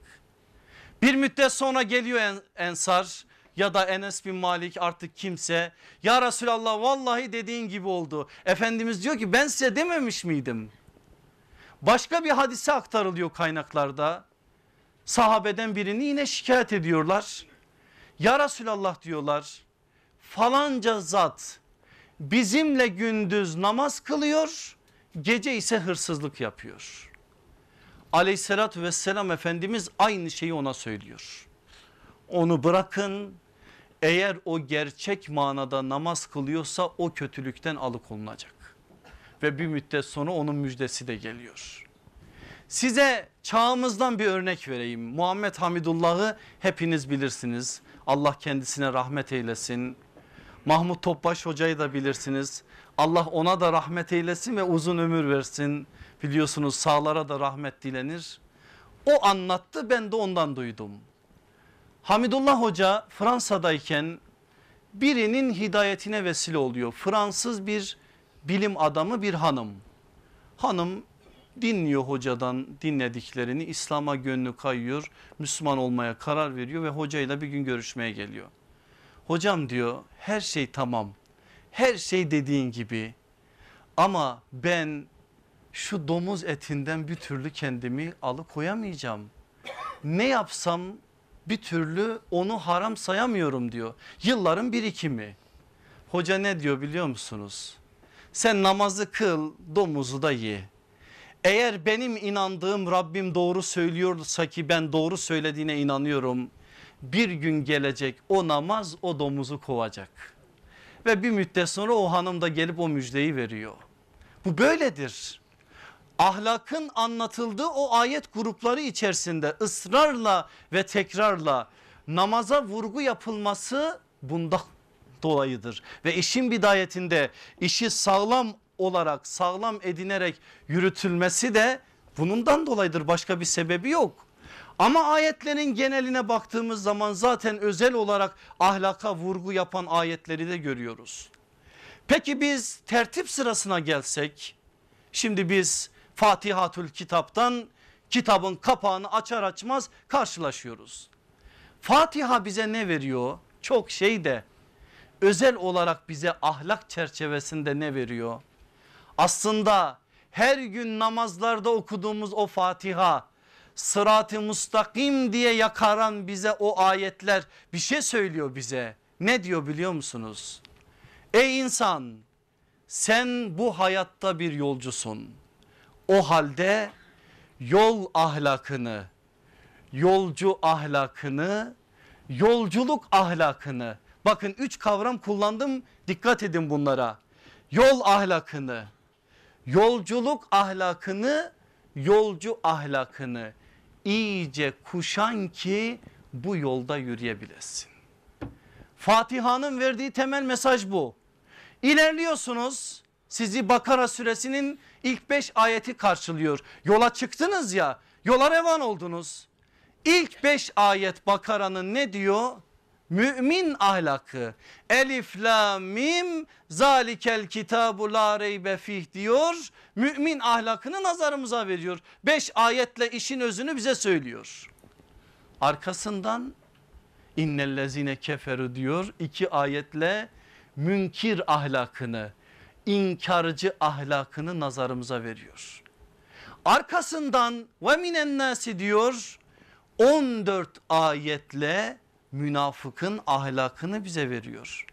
Bir müddet sonra geliyor Ensar ya da Enes bin Malik artık kimse ya Resulallah vallahi dediğin gibi oldu. Efendimiz diyor ki ben size dememiş miydim? Başka bir hadise aktarılıyor kaynaklarda. Sahabeden birini yine şikayet ediyorlar. Ya Resulallah diyorlar falanca zat bizimle gündüz namaz kılıyor gece ise hırsızlık yapıyor. Aleyhissalatü vesselam Efendimiz aynı şeyi ona söylüyor. Onu bırakın eğer o gerçek manada namaz kılıyorsa o kötülükten alıkonulacak. Ve bir müddet sonra onun müjdesi de geliyor. Size çağımızdan bir örnek vereyim. Muhammed Hamidullah'ı hepiniz bilirsiniz. Allah kendisine rahmet eylesin. Mahmut Topbaş hocayı da bilirsiniz. Allah ona da rahmet eylesin ve uzun ömür versin. Biliyorsunuz sağlara da rahmet dilenir. O anlattı ben de ondan duydum. Hamidullah Hoca Fransa'dayken birinin hidayetine vesile oluyor. Fransız bir bilim adamı bir hanım. Hanım dinliyor hocadan dinlediklerini İslam'a gönlü kayıyor. Müslüman olmaya karar veriyor ve hocayla bir gün görüşmeye geliyor. Hocam diyor her şey tamam her şey dediğin gibi ama ben şu domuz etinden bir türlü kendimi alıkoyamayacağım. Ne yapsam bir türlü onu haram sayamıyorum diyor. Yılların birikimi. Hoca ne diyor biliyor musunuz? Sen namazı kıl domuzu da ye. Eğer benim inandığım Rabbim doğru söylüyorsa ki ben doğru söylediğine inanıyorum. Bir gün gelecek o namaz o domuzu kovacak. Ve bir müddet sonra o hanım da gelip o müjdeyi veriyor. Bu böyledir ahlakın anlatıldığı o ayet grupları içerisinde ısrarla ve tekrarla namaza vurgu yapılması bundan dolayıdır. Ve işin bidayetinde işi sağlam olarak sağlam edinerek yürütülmesi de bunundan dolayıdır başka bir sebebi yok. Ama ayetlerin geneline baktığımız zaman zaten özel olarak ahlaka vurgu yapan ayetleri de görüyoruz. Peki biz tertip sırasına gelsek şimdi biz Fatihatül kitaptan kitabın kapağını açar açmaz karşılaşıyoruz. Fatiha bize ne veriyor? Çok şey de özel olarak bize ahlak çerçevesinde ne veriyor? Aslında her gün namazlarda okuduğumuz o Fatiha sırat-ı mustakim diye yakaran bize o ayetler bir şey söylüyor bize. Ne diyor biliyor musunuz? Ey insan sen bu hayatta bir yolcusun. O halde yol ahlakını, yolcu ahlakını, yolculuk ahlakını bakın üç kavram kullandım dikkat edin bunlara. Yol ahlakını, yolculuk ahlakını, yolcu ahlakını iyice kuşan ki bu yolda yürüyebilesin. Fatiha'nın verdiği temel mesaj bu. İlerliyorsunuz sizi Bakara suresinin ilk beş ayeti karşılıyor. Yola çıktınız ya yola revan oldunuz. İlk beş ayet Bakara'nın ne diyor? Mümin ahlakı elif la mim zalikel kitabu la reybe fih diyor. Mümin ahlakını nazarımıza veriyor. Beş ayetle işin özünü bize söylüyor. Arkasından innellezine keferu diyor iki ayetle münkir ahlakını inkarcı ahlakını nazarımıza veriyor. Arkasından ve minen nasi diyor 14 ayetle münafıkın ahlakını bize veriyor.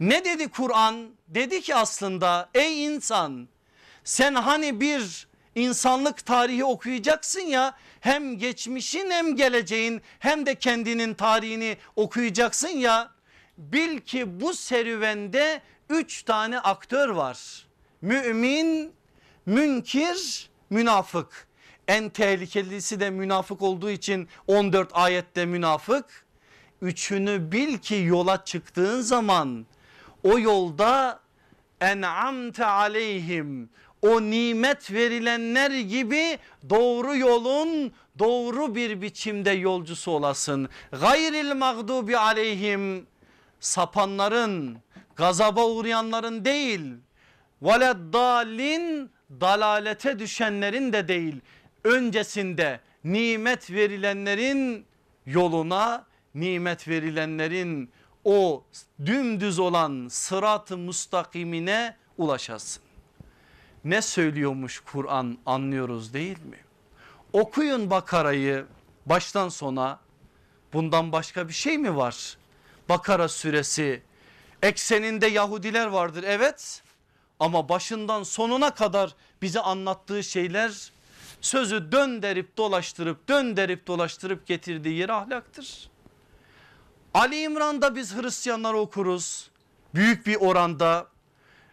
Ne dedi Kur'an? Dedi ki aslında ey insan sen hani bir insanlık tarihi okuyacaksın ya hem geçmişin hem geleceğin hem de kendinin tarihini okuyacaksın ya bil ki bu serüvende üç tane aktör var. Mümin, münkir, münafık. En tehlikelisi de münafık olduğu için 14 ayette münafık. Üçünü bil ki yola çıktığın zaman o yolda en'amte aleyhim o nimet verilenler gibi doğru yolun doğru bir biçimde yolcusu olasın. Gayril mağdubi aleyhim sapanların gazaba uğrayanların değil veleddalin dalalete düşenlerin de değil öncesinde nimet verilenlerin yoluna nimet verilenlerin o dümdüz olan sırat-ı mustakimine ulaşasın. Ne söylüyormuş Kur'an anlıyoruz değil mi? Okuyun Bakara'yı baştan sona bundan başka bir şey mi var? Bakara suresi ekseninde Yahudiler vardır evet ama başından sonuna kadar bize anlattığı şeyler sözü dönderip dolaştırıp dönderip dolaştırıp getirdiği yer ahlaktır. Ali İmran'da biz Hristiyanlar okuruz büyük bir oranda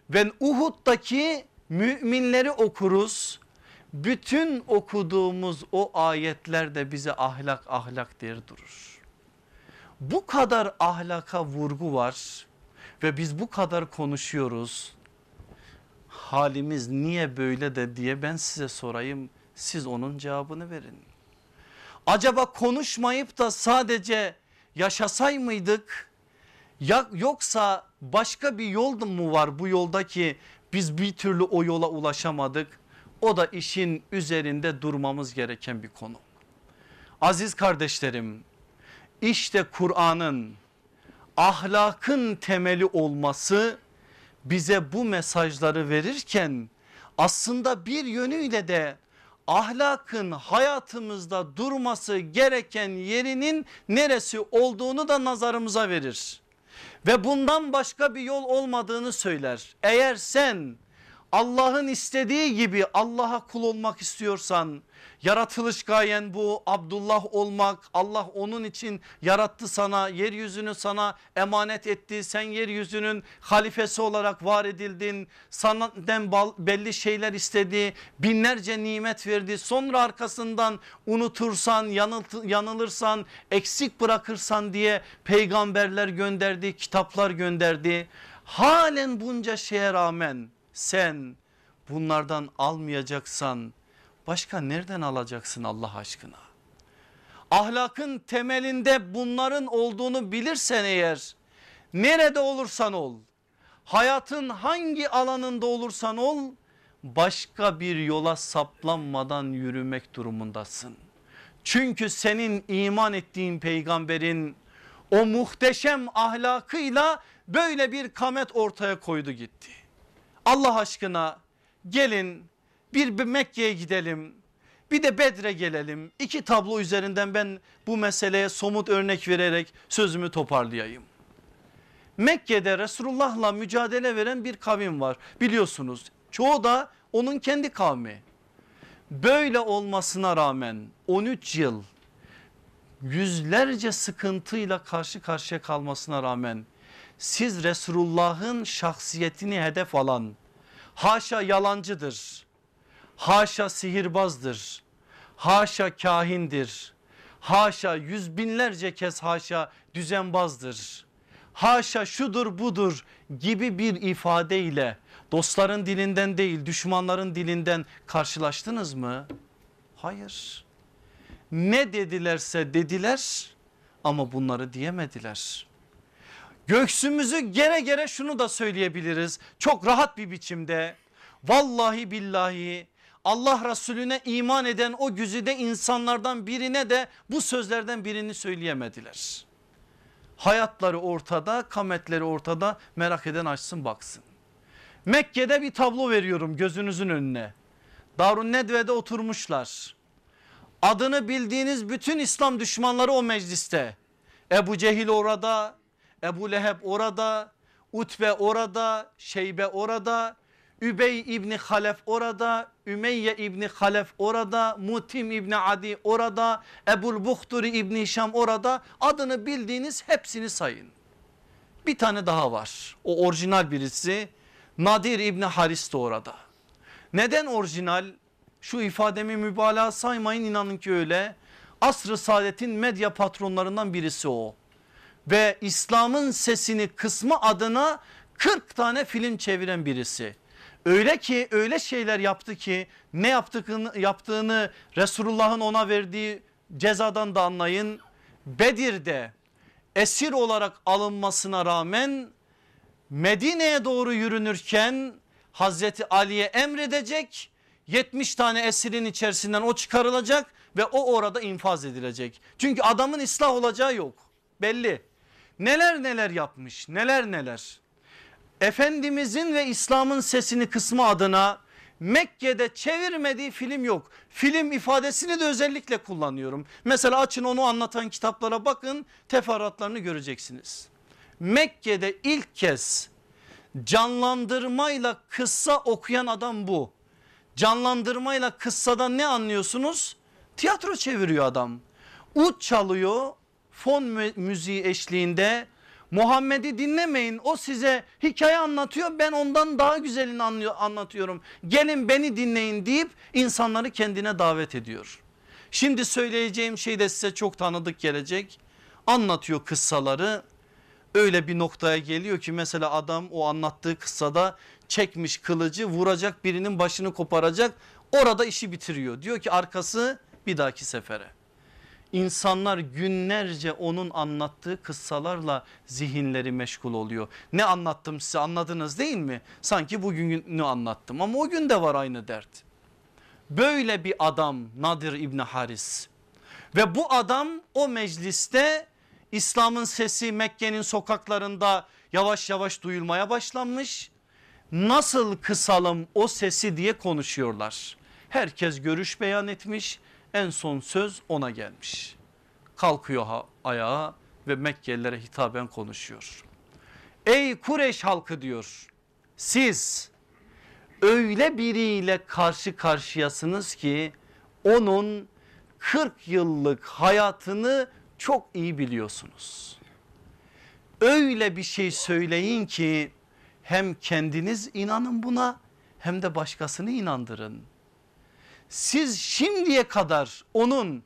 ve Uhud'daki müminleri okuruz. Bütün okuduğumuz o ayetler de bize ahlak ahlak der durur. Bu kadar ahlaka vurgu var ve biz bu kadar konuşuyoruz. Halimiz niye böyle de diye ben size sorayım siz onun cevabını verin. Acaba konuşmayıp da sadece yaşasay mıydık? Ya, yoksa başka bir yol mu var bu yolda ki biz bir türlü o yola ulaşamadık? O da işin üzerinde durmamız gereken bir konu. Aziz kardeşlerim işte Kur'an'ın ahlakın temeli olması bize bu mesajları verirken aslında bir yönüyle de ahlakın hayatımızda durması gereken yerinin neresi olduğunu da nazarımıza verir. Ve bundan başka bir yol olmadığını söyler. Eğer sen Allah'ın istediği gibi Allah'a kul olmak istiyorsan yaratılış gayen bu Abdullah olmak Allah onun için yarattı sana yeryüzünü sana emanet etti sen yeryüzünün halifesi olarak var edildin senden belli şeyler istedi binlerce nimet verdi sonra arkasından unutursan yanılırsan eksik bırakırsan diye peygamberler gönderdi kitaplar gönderdi. Halen bunca şeye rağmen sen bunlardan almayacaksan başka nereden alacaksın Allah aşkına? Ahlakın temelinde bunların olduğunu bilirsen eğer nerede olursan ol hayatın hangi alanında olursan ol başka bir yola saplanmadan yürümek durumundasın. Çünkü senin iman ettiğin peygamberin o muhteşem ahlakıyla böyle bir kamet ortaya koydu gitti. Allah aşkına gelin bir, bir Mekke'ye gidelim bir de Bedre gelelim. İki tablo üzerinden ben bu meseleye somut örnek vererek sözümü toparlayayım. Mekke'de Resulullah'la mücadele veren bir kavim var biliyorsunuz. Çoğu da onun kendi kavmi. Böyle olmasına rağmen 13 yıl yüzlerce sıkıntıyla karşı karşıya kalmasına rağmen siz Resulullah'ın şahsiyetini hedef alan haşa yalancıdır, haşa sihirbazdır, haşa kahindir, haşa yüz binlerce kez haşa düzenbazdır, haşa şudur budur gibi bir ifadeyle dostların dilinden değil düşmanların dilinden karşılaştınız mı? Hayır. Ne dedilerse dediler ama bunları diyemediler. Göksümüzü gere gere şunu da söyleyebiliriz çok rahat bir biçimde. Vallahi billahi Allah Resulüne iman eden o güzide insanlardan birine de bu sözlerden birini söyleyemediler. Hayatları ortada kametleri ortada merak eden açsın baksın. Mekke'de bir tablo veriyorum gözünüzün önüne. Darun Nedve'de oturmuşlar. Adını bildiğiniz bütün İslam düşmanları o mecliste. Ebu Cehil orada, Ebu Leheb orada, Utbe orada, Şeybe orada, Übey İbni Halef orada, Ümeyye İbni Halef orada, Mutim İbni Adi orada, Ebul Buhturi İbni Şam orada adını bildiğiniz hepsini sayın. Bir tane daha var. O orijinal birisi Nadir İbni Haris de orada. Neden orijinal? Şu ifademi mübalağa saymayın inanın ki öyle. Asr-ı saadetin medya patronlarından birisi o. Ve İslam'ın sesini kısmı adına 40 tane film çeviren birisi. Öyle ki öyle şeyler yaptı ki ne yaptığını, yaptığını Resulullah'ın ona verdiği cezadan da anlayın. Bedir'de esir olarak alınmasına rağmen Medine'ye doğru yürünürken Hazreti Ali'ye emredecek 70 tane esirin içerisinden o çıkarılacak ve o orada infaz edilecek. Çünkü adamın ıslah olacağı yok belli. Neler neler yapmış neler neler. Efendimizin ve İslam'ın sesini kısmı adına Mekke'de çevirmediği film yok. Film ifadesini de özellikle kullanıyorum. Mesela açın onu anlatan kitaplara bakın teferruatlarını göreceksiniz. Mekke'de ilk kez canlandırmayla kıssa okuyan adam bu. Canlandırmayla kıssadan ne anlıyorsunuz? Tiyatro çeviriyor adam. Ut çalıyor fon müziği eşliğinde Muhammed'i dinlemeyin o size hikaye anlatıyor ben ondan daha güzelini anlatıyorum. Gelin beni dinleyin deyip insanları kendine davet ediyor. Şimdi söyleyeceğim şey de size çok tanıdık gelecek. Anlatıyor kıssaları öyle bir noktaya geliyor ki mesela adam o anlattığı kıssada çekmiş kılıcı vuracak birinin başını koparacak orada işi bitiriyor. Diyor ki arkası bir dahaki sefere. İnsanlar günlerce onun anlattığı kıssalarla zihinleri meşgul oluyor. Ne anlattım size anladınız değil mi? Sanki bugünü anlattım ama o gün de var aynı dert. Böyle bir adam Nadir İbni Haris ve bu adam o mecliste İslam'ın sesi Mekke'nin sokaklarında yavaş yavaş duyulmaya başlanmış. Nasıl kısalım o sesi diye konuşuyorlar. Herkes görüş beyan etmiş en son söz ona gelmiş. Kalkıyor ayağa ve Mekkelilere hitaben konuşuyor. Ey Kureş halkı diyor siz öyle biriyle karşı karşıyasınız ki onun 40 yıllık hayatını çok iyi biliyorsunuz. Öyle bir şey söyleyin ki hem kendiniz inanın buna hem de başkasını inandırın. Siz şimdiye kadar onun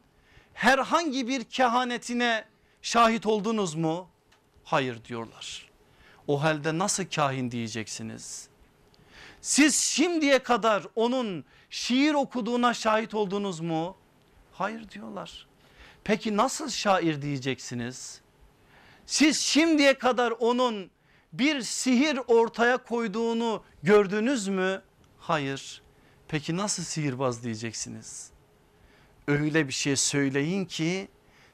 herhangi bir kehanetine şahit oldunuz mu? Hayır diyorlar. O halde nasıl kahin diyeceksiniz? Siz şimdiye kadar onun şiir okuduğuna şahit oldunuz mu? Hayır diyorlar. Peki nasıl şair diyeceksiniz? Siz şimdiye kadar onun bir sihir ortaya koyduğunu gördünüz mü? Hayır. Peki nasıl sihirbaz diyeceksiniz? Öyle bir şey söyleyin ki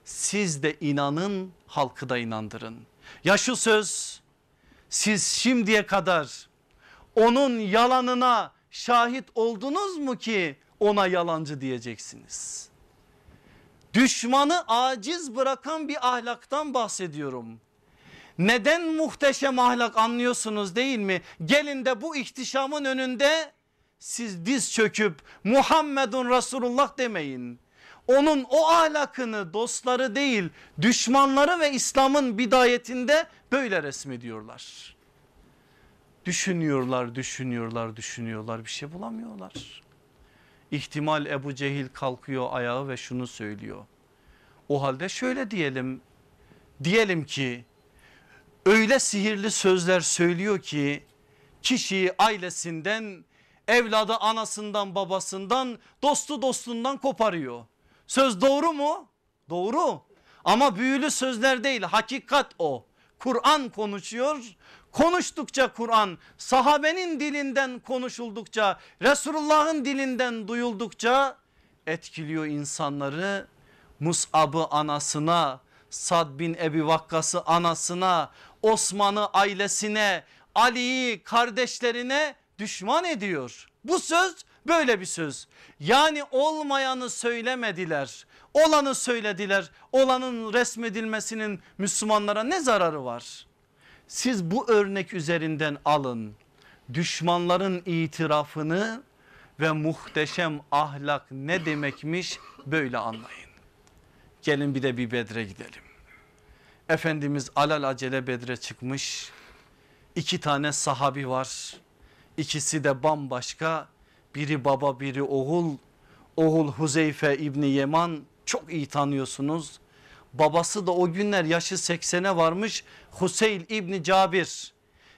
siz de inanın halkı da inandırın. Ya şu söz siz şimdiye kadar onun yalanına şahit oldunuz mu ki ona yalancı diyeceksiniz? Düşmanı aciz bırakan bir ahlaktan bahsediyorum. Neden muhteşem ahlak anlıyorsunuz değil mi? Gelin de bu ihtişamın önünde siz diz çöküp Muhammedun Resulullah demeyin. Onun o ahlakını dostları değil düşmanları ve İslam'ın bidayetinde böyle resmediyorlar. Düşünüyorlar, düşünüyorlar, düşünüyorlar bir şey bulamıyorlar. İhtimal Ebu Cehil kalkıyor ayağı ve şunu söylüyor. O halde şöyle diyelim. Diyelim ki öyle sihirli sözler söylüyor ki kişiyi ailesinden evladı anasından babasından dostu dostundan koparıyor. Söz doğru mu? Doğru ama büyülü sözler değil hakikat o. Kur'an konuşuyor konuştukça Kur'an sahabenin dilinden konuşuldukça Resulullah'ın dilinden duyuldukça etkiliyor insanları. Mus'ab'ı anasına Sad bin Ebi Vakkas'ı anasına Osman'ı ailesine Ali'yi kardeşlerine düşman ediyor. Bu söz böyle bir söz. Yani olmayanı söylemediler. Olanı söylediler. Olanın resmedilmesinin Müslümanlara ne zararı var? Siz bu örnek üzerinden alın. Düşmanların itirafını ve muhteşem ahlak ne demekmiş böyle anlayın. Gelin bir de bir Bedre gidelim. Efendimiz alal acele Bedre çıkmış. İki tane sahabi var. İkisi de bambaşka. Biri baba biri oğul. Oğul Huzeyfe İbni Yeman çok iyi tanıyorsunuz. Babası da o günler yaşı 80'e varmış Huseyl İbni Cabir.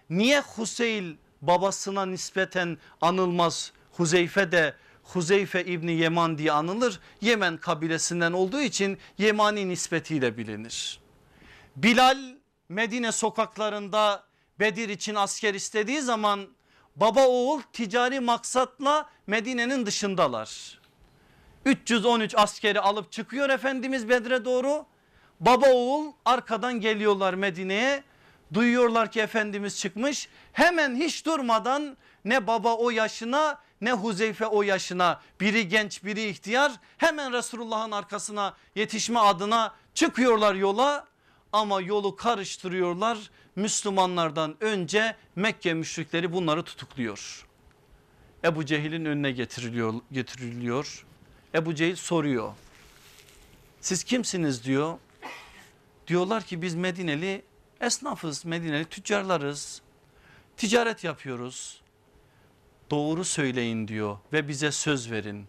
Niye Huseyl babasına nispeten anılmaz Huzeyfe de Huzeyfe İbni Yeman diye anılır. Yemen kabilesinden olduğu için Yemani nispetiyle bilinir. Bilal Medine sokaklarında Bedir için asker istediği zaman baba oğul ticari maksatla Medine'nin dışındalar. 313 askeri alıp çıkıyor Efendimiz Bedre doğru. Baba oğul arkadan geliyorlar Medine'ye. Duyuyorlar ki Efendimiz çıkmış. Hemen hiç durmadan ne baba o yaşına ne Huzeyfe o yaşına biri genç biri ihtiyar hemen Resulullah'ın arkasına yetişme adına çıkıyorlar yola ama yolu karıştırıyorlar. Müslümanlardan önce Mekke müşrikleri bunları tutukluyor. Ebu Cehil'in önüne getiriliyor, getiriliyor. Ebu Cehil soruyor. Siz kimsiniz diyor. Diyorlar ki biz Medineli esnafız, Medineli tüccarlarız. Ticaret yapıyoruz. Doğru söyleyin diyor ve bize söz verin.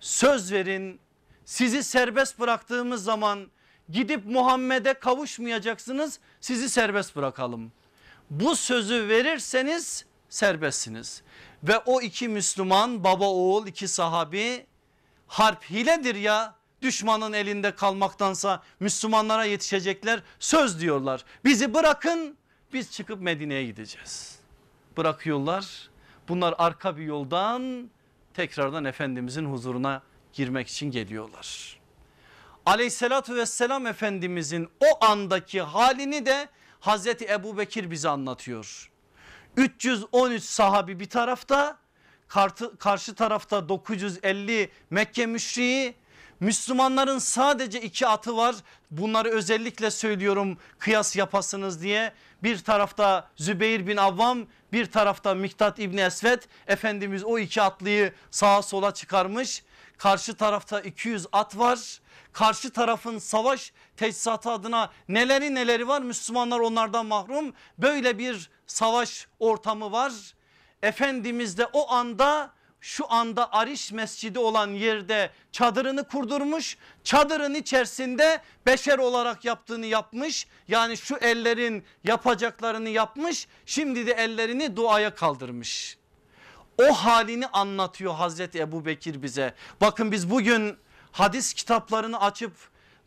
Söz verin sizi serbest bıraktığımız zaman gidip Muhammed'e kavuşmayacaksınız sizi serbest bırakalım. Bu sözü verirseniz serbestsiniz. Ve o iki Müslüman baba oğul iki sahabi harp hiledir ya düşmanın elinde kalmaktansa Müslümanlara yetişecekler söz diyorlar. Bizi bırakın biz çıkıp Medine'ye gideceğiz. Bırakıyorlar bunlar arka bir yoldan tekrardan Efendimizin huzuruna girmek için geliyorlar. Aleyhissalatü vesselam Efendimizin o andaki halini de Hazreti Ebu Bekir bize anlatıyor. 313 sahabi bir tarafta karşı tarafta 950 Mekke müşriği. Müslümanların sadece iki atı var. Bunları özellikle söylüyorum kıyas yapasınız diye. Bir tarafta Zübeyir bin Avvam bir tarafta Miktat İbni Esved. Efendimiz o iki atlıyı sağa sola çıkarmış karşı tarafta 200 at var karşı tarafın savaş teçhizatı adına neleri neleri var Müslümanlar onlardan mahrum böyle bir savaş ortamı var. Efendimiz de o anda şu anda Ariş Mescidi olan yerde çadırını kurdurmuş. Çadırın içerisinde beşer olarak yaptığını yapmış. Yani şu ellerin yapacaklarını yapmış. Şimdi de ellerini duaya kaldırmış. O halini anlatıyor Hazreti Ebu Bekir bize. Bakın biz bugün hadis kitaplarını açıp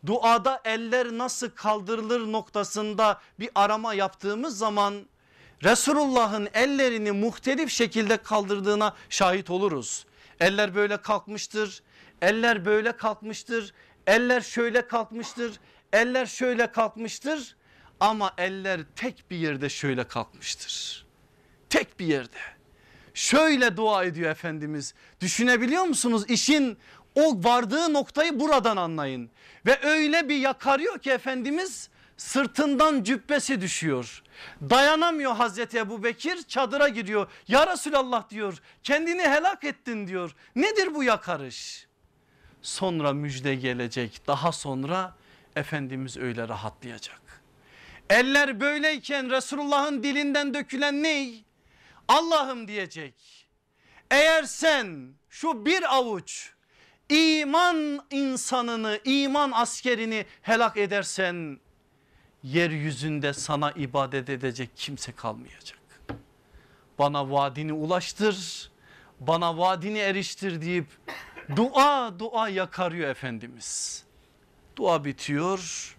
duada eller nasıl kaldırılır noktasında bir arama yaptığımız zaman Resulullah'ın ellerini muhtelif şekilde kaldırdığına şahit oluruz. Eller böyle kalkmıştır, eller böyle kalkmıştır, eller şöyle kalkmıştır, eller şöyle kalkmıştır ama eller tek bir yerde şöyle kalkmıştır. Tek bir yerde. Şöyle dua ediyor Efendimiz. Düşünebiliyor musunuz? İşin o vardığı noktayı buradan anlayın. Ve öyle bir yakarıyor ki Efendimiz sırtından cübbesi düşüyor. Dayanamıyor Hazreti Ebu Bekir çadıra giriyor. Ya Resulallah diyor kendini helak ettin diyor. Nedir bu yakarış? Sonra müjde gelecek daha sonra Efendimiz öyle rahatlayacak. Eller böyleyken Resulullah'ın dilinden dökülen ney? Allah'ım diyecek. Eğer sen şu bir avuç iman insanını iman askerini helak edersen yeryüzünde sana ibadet edecek kimse kalmayacak. Bana vaadini ulaştır bana vaadini eriştir deyip dua dua yakarıyor Efendimiz. Dua bitiyor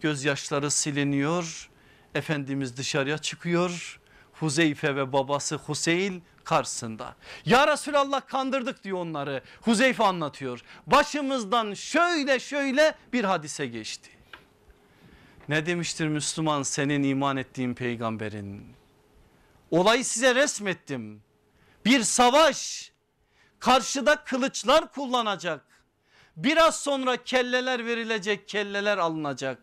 gözyaşları siliniyor Efendimiz dışarıya çıkıyor Huzeyfe ve babası Huseyl karşısında. Ya Resulallah kandırdık diyor onları. Huzeyfe anlatıyor. Başımızdan şöyle şöyle bir hadise geçti. Ne demiştir Müslüman senin iman ettiğin peygamberin? Olayı size resmettim. Bir savaş karşıda kılıçlar kullanacak. Biraz sonra kelleler verilecek kelleler alınacak.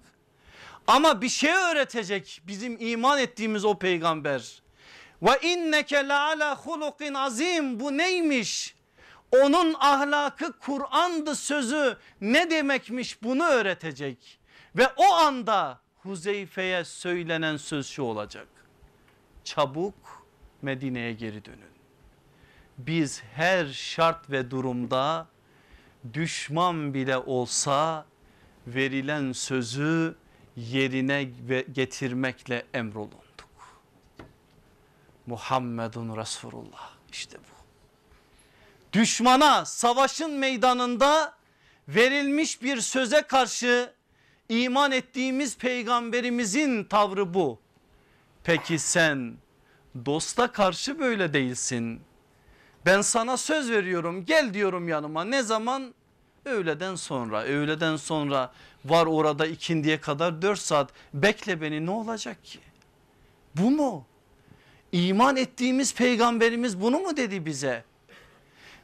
Ama bir şey öğretecek bizim iman ettiğimiz o peygamber. Ve inneke la ala hulukin azim bu neymiş? Onun ahlakı Kur'an'dı sözü ne demekmiş bunu öğretecek. Ve o anda Huzeyfe'ye söylenen söz şu olacak. Çabuk Medine'ye geri dönün. Biz her şart ve durumda düşman bile olsa verilen sözü yerine getirmekle emrolunduk. Muhammedun Resulullah işte bu. Düşmana savaşın meydanında verilmiş bir söze karşı iman ettiğimiz peygamberimizin tavrı bu. Peki sen dosta karşı böyle değilsin. Ben sana söz veriyorum gel diyorum yanıma ne zaman? Öğleden sonra öğleden sonra var orada ikindiye kadar 4 saat bekle beni ne olacak ki? Bu mu? İman ettiğimiz peygamberimiz bunu mu dedi bize?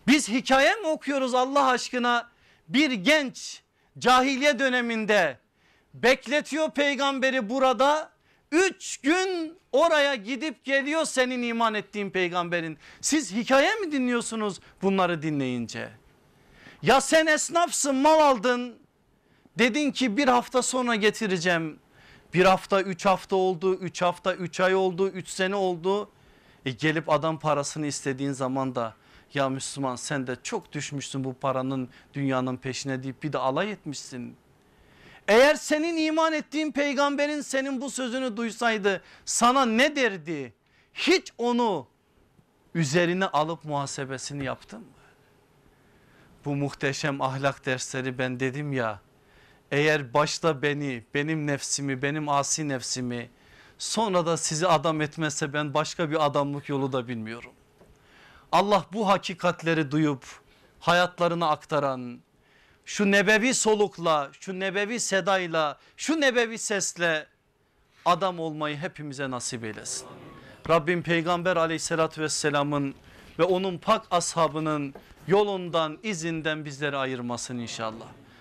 Biz hikaye mi okuyoruz Allah aşkına? Bir genç cahiliye döneminde bekletiyor peygamberi burada. Üç gün oraya gidip geliyor senin iman ettiğin peygamberin. Siz hikaye mi dinliyorsunuz bunları dinleyince? Ya sen esnafsın mal aldın dedin ki bir hafta sonra getireceğim. Bir hafta üç hafta oldu üç hafta üç ay oldu üç sene oldu. E gelip adam parasını istediğin zaman da ya Müslüman sen de çok düşmüşsün bu paranın dünyanın peşine deyip bir de alay etmişsin. Eğer senin iman ettiğin peygamberin senin bu sözünü duysaydı sana ne derdi? Hiç onu üzerine alıp muhasebesini yaptın mı? Bu muhteşem ahlak dersleri ben dedim ya eğer başta beni benim nefsimi benim asi nefsimi sonra da sizi adam etmezse ben başka bir adamlık yolu da bilmiyorum. Allah bu hakikatleri duyup hayatlarına aktaran şu nebevi solukla şu nebevi sedayla şu nebevi sesle adam olmayı hepimize nasip eylesin. Rabbim peygamber aleyhissalatü vesselamın ve onun pak ashabının yolundan izinden bizleri ayırmasın inşallah.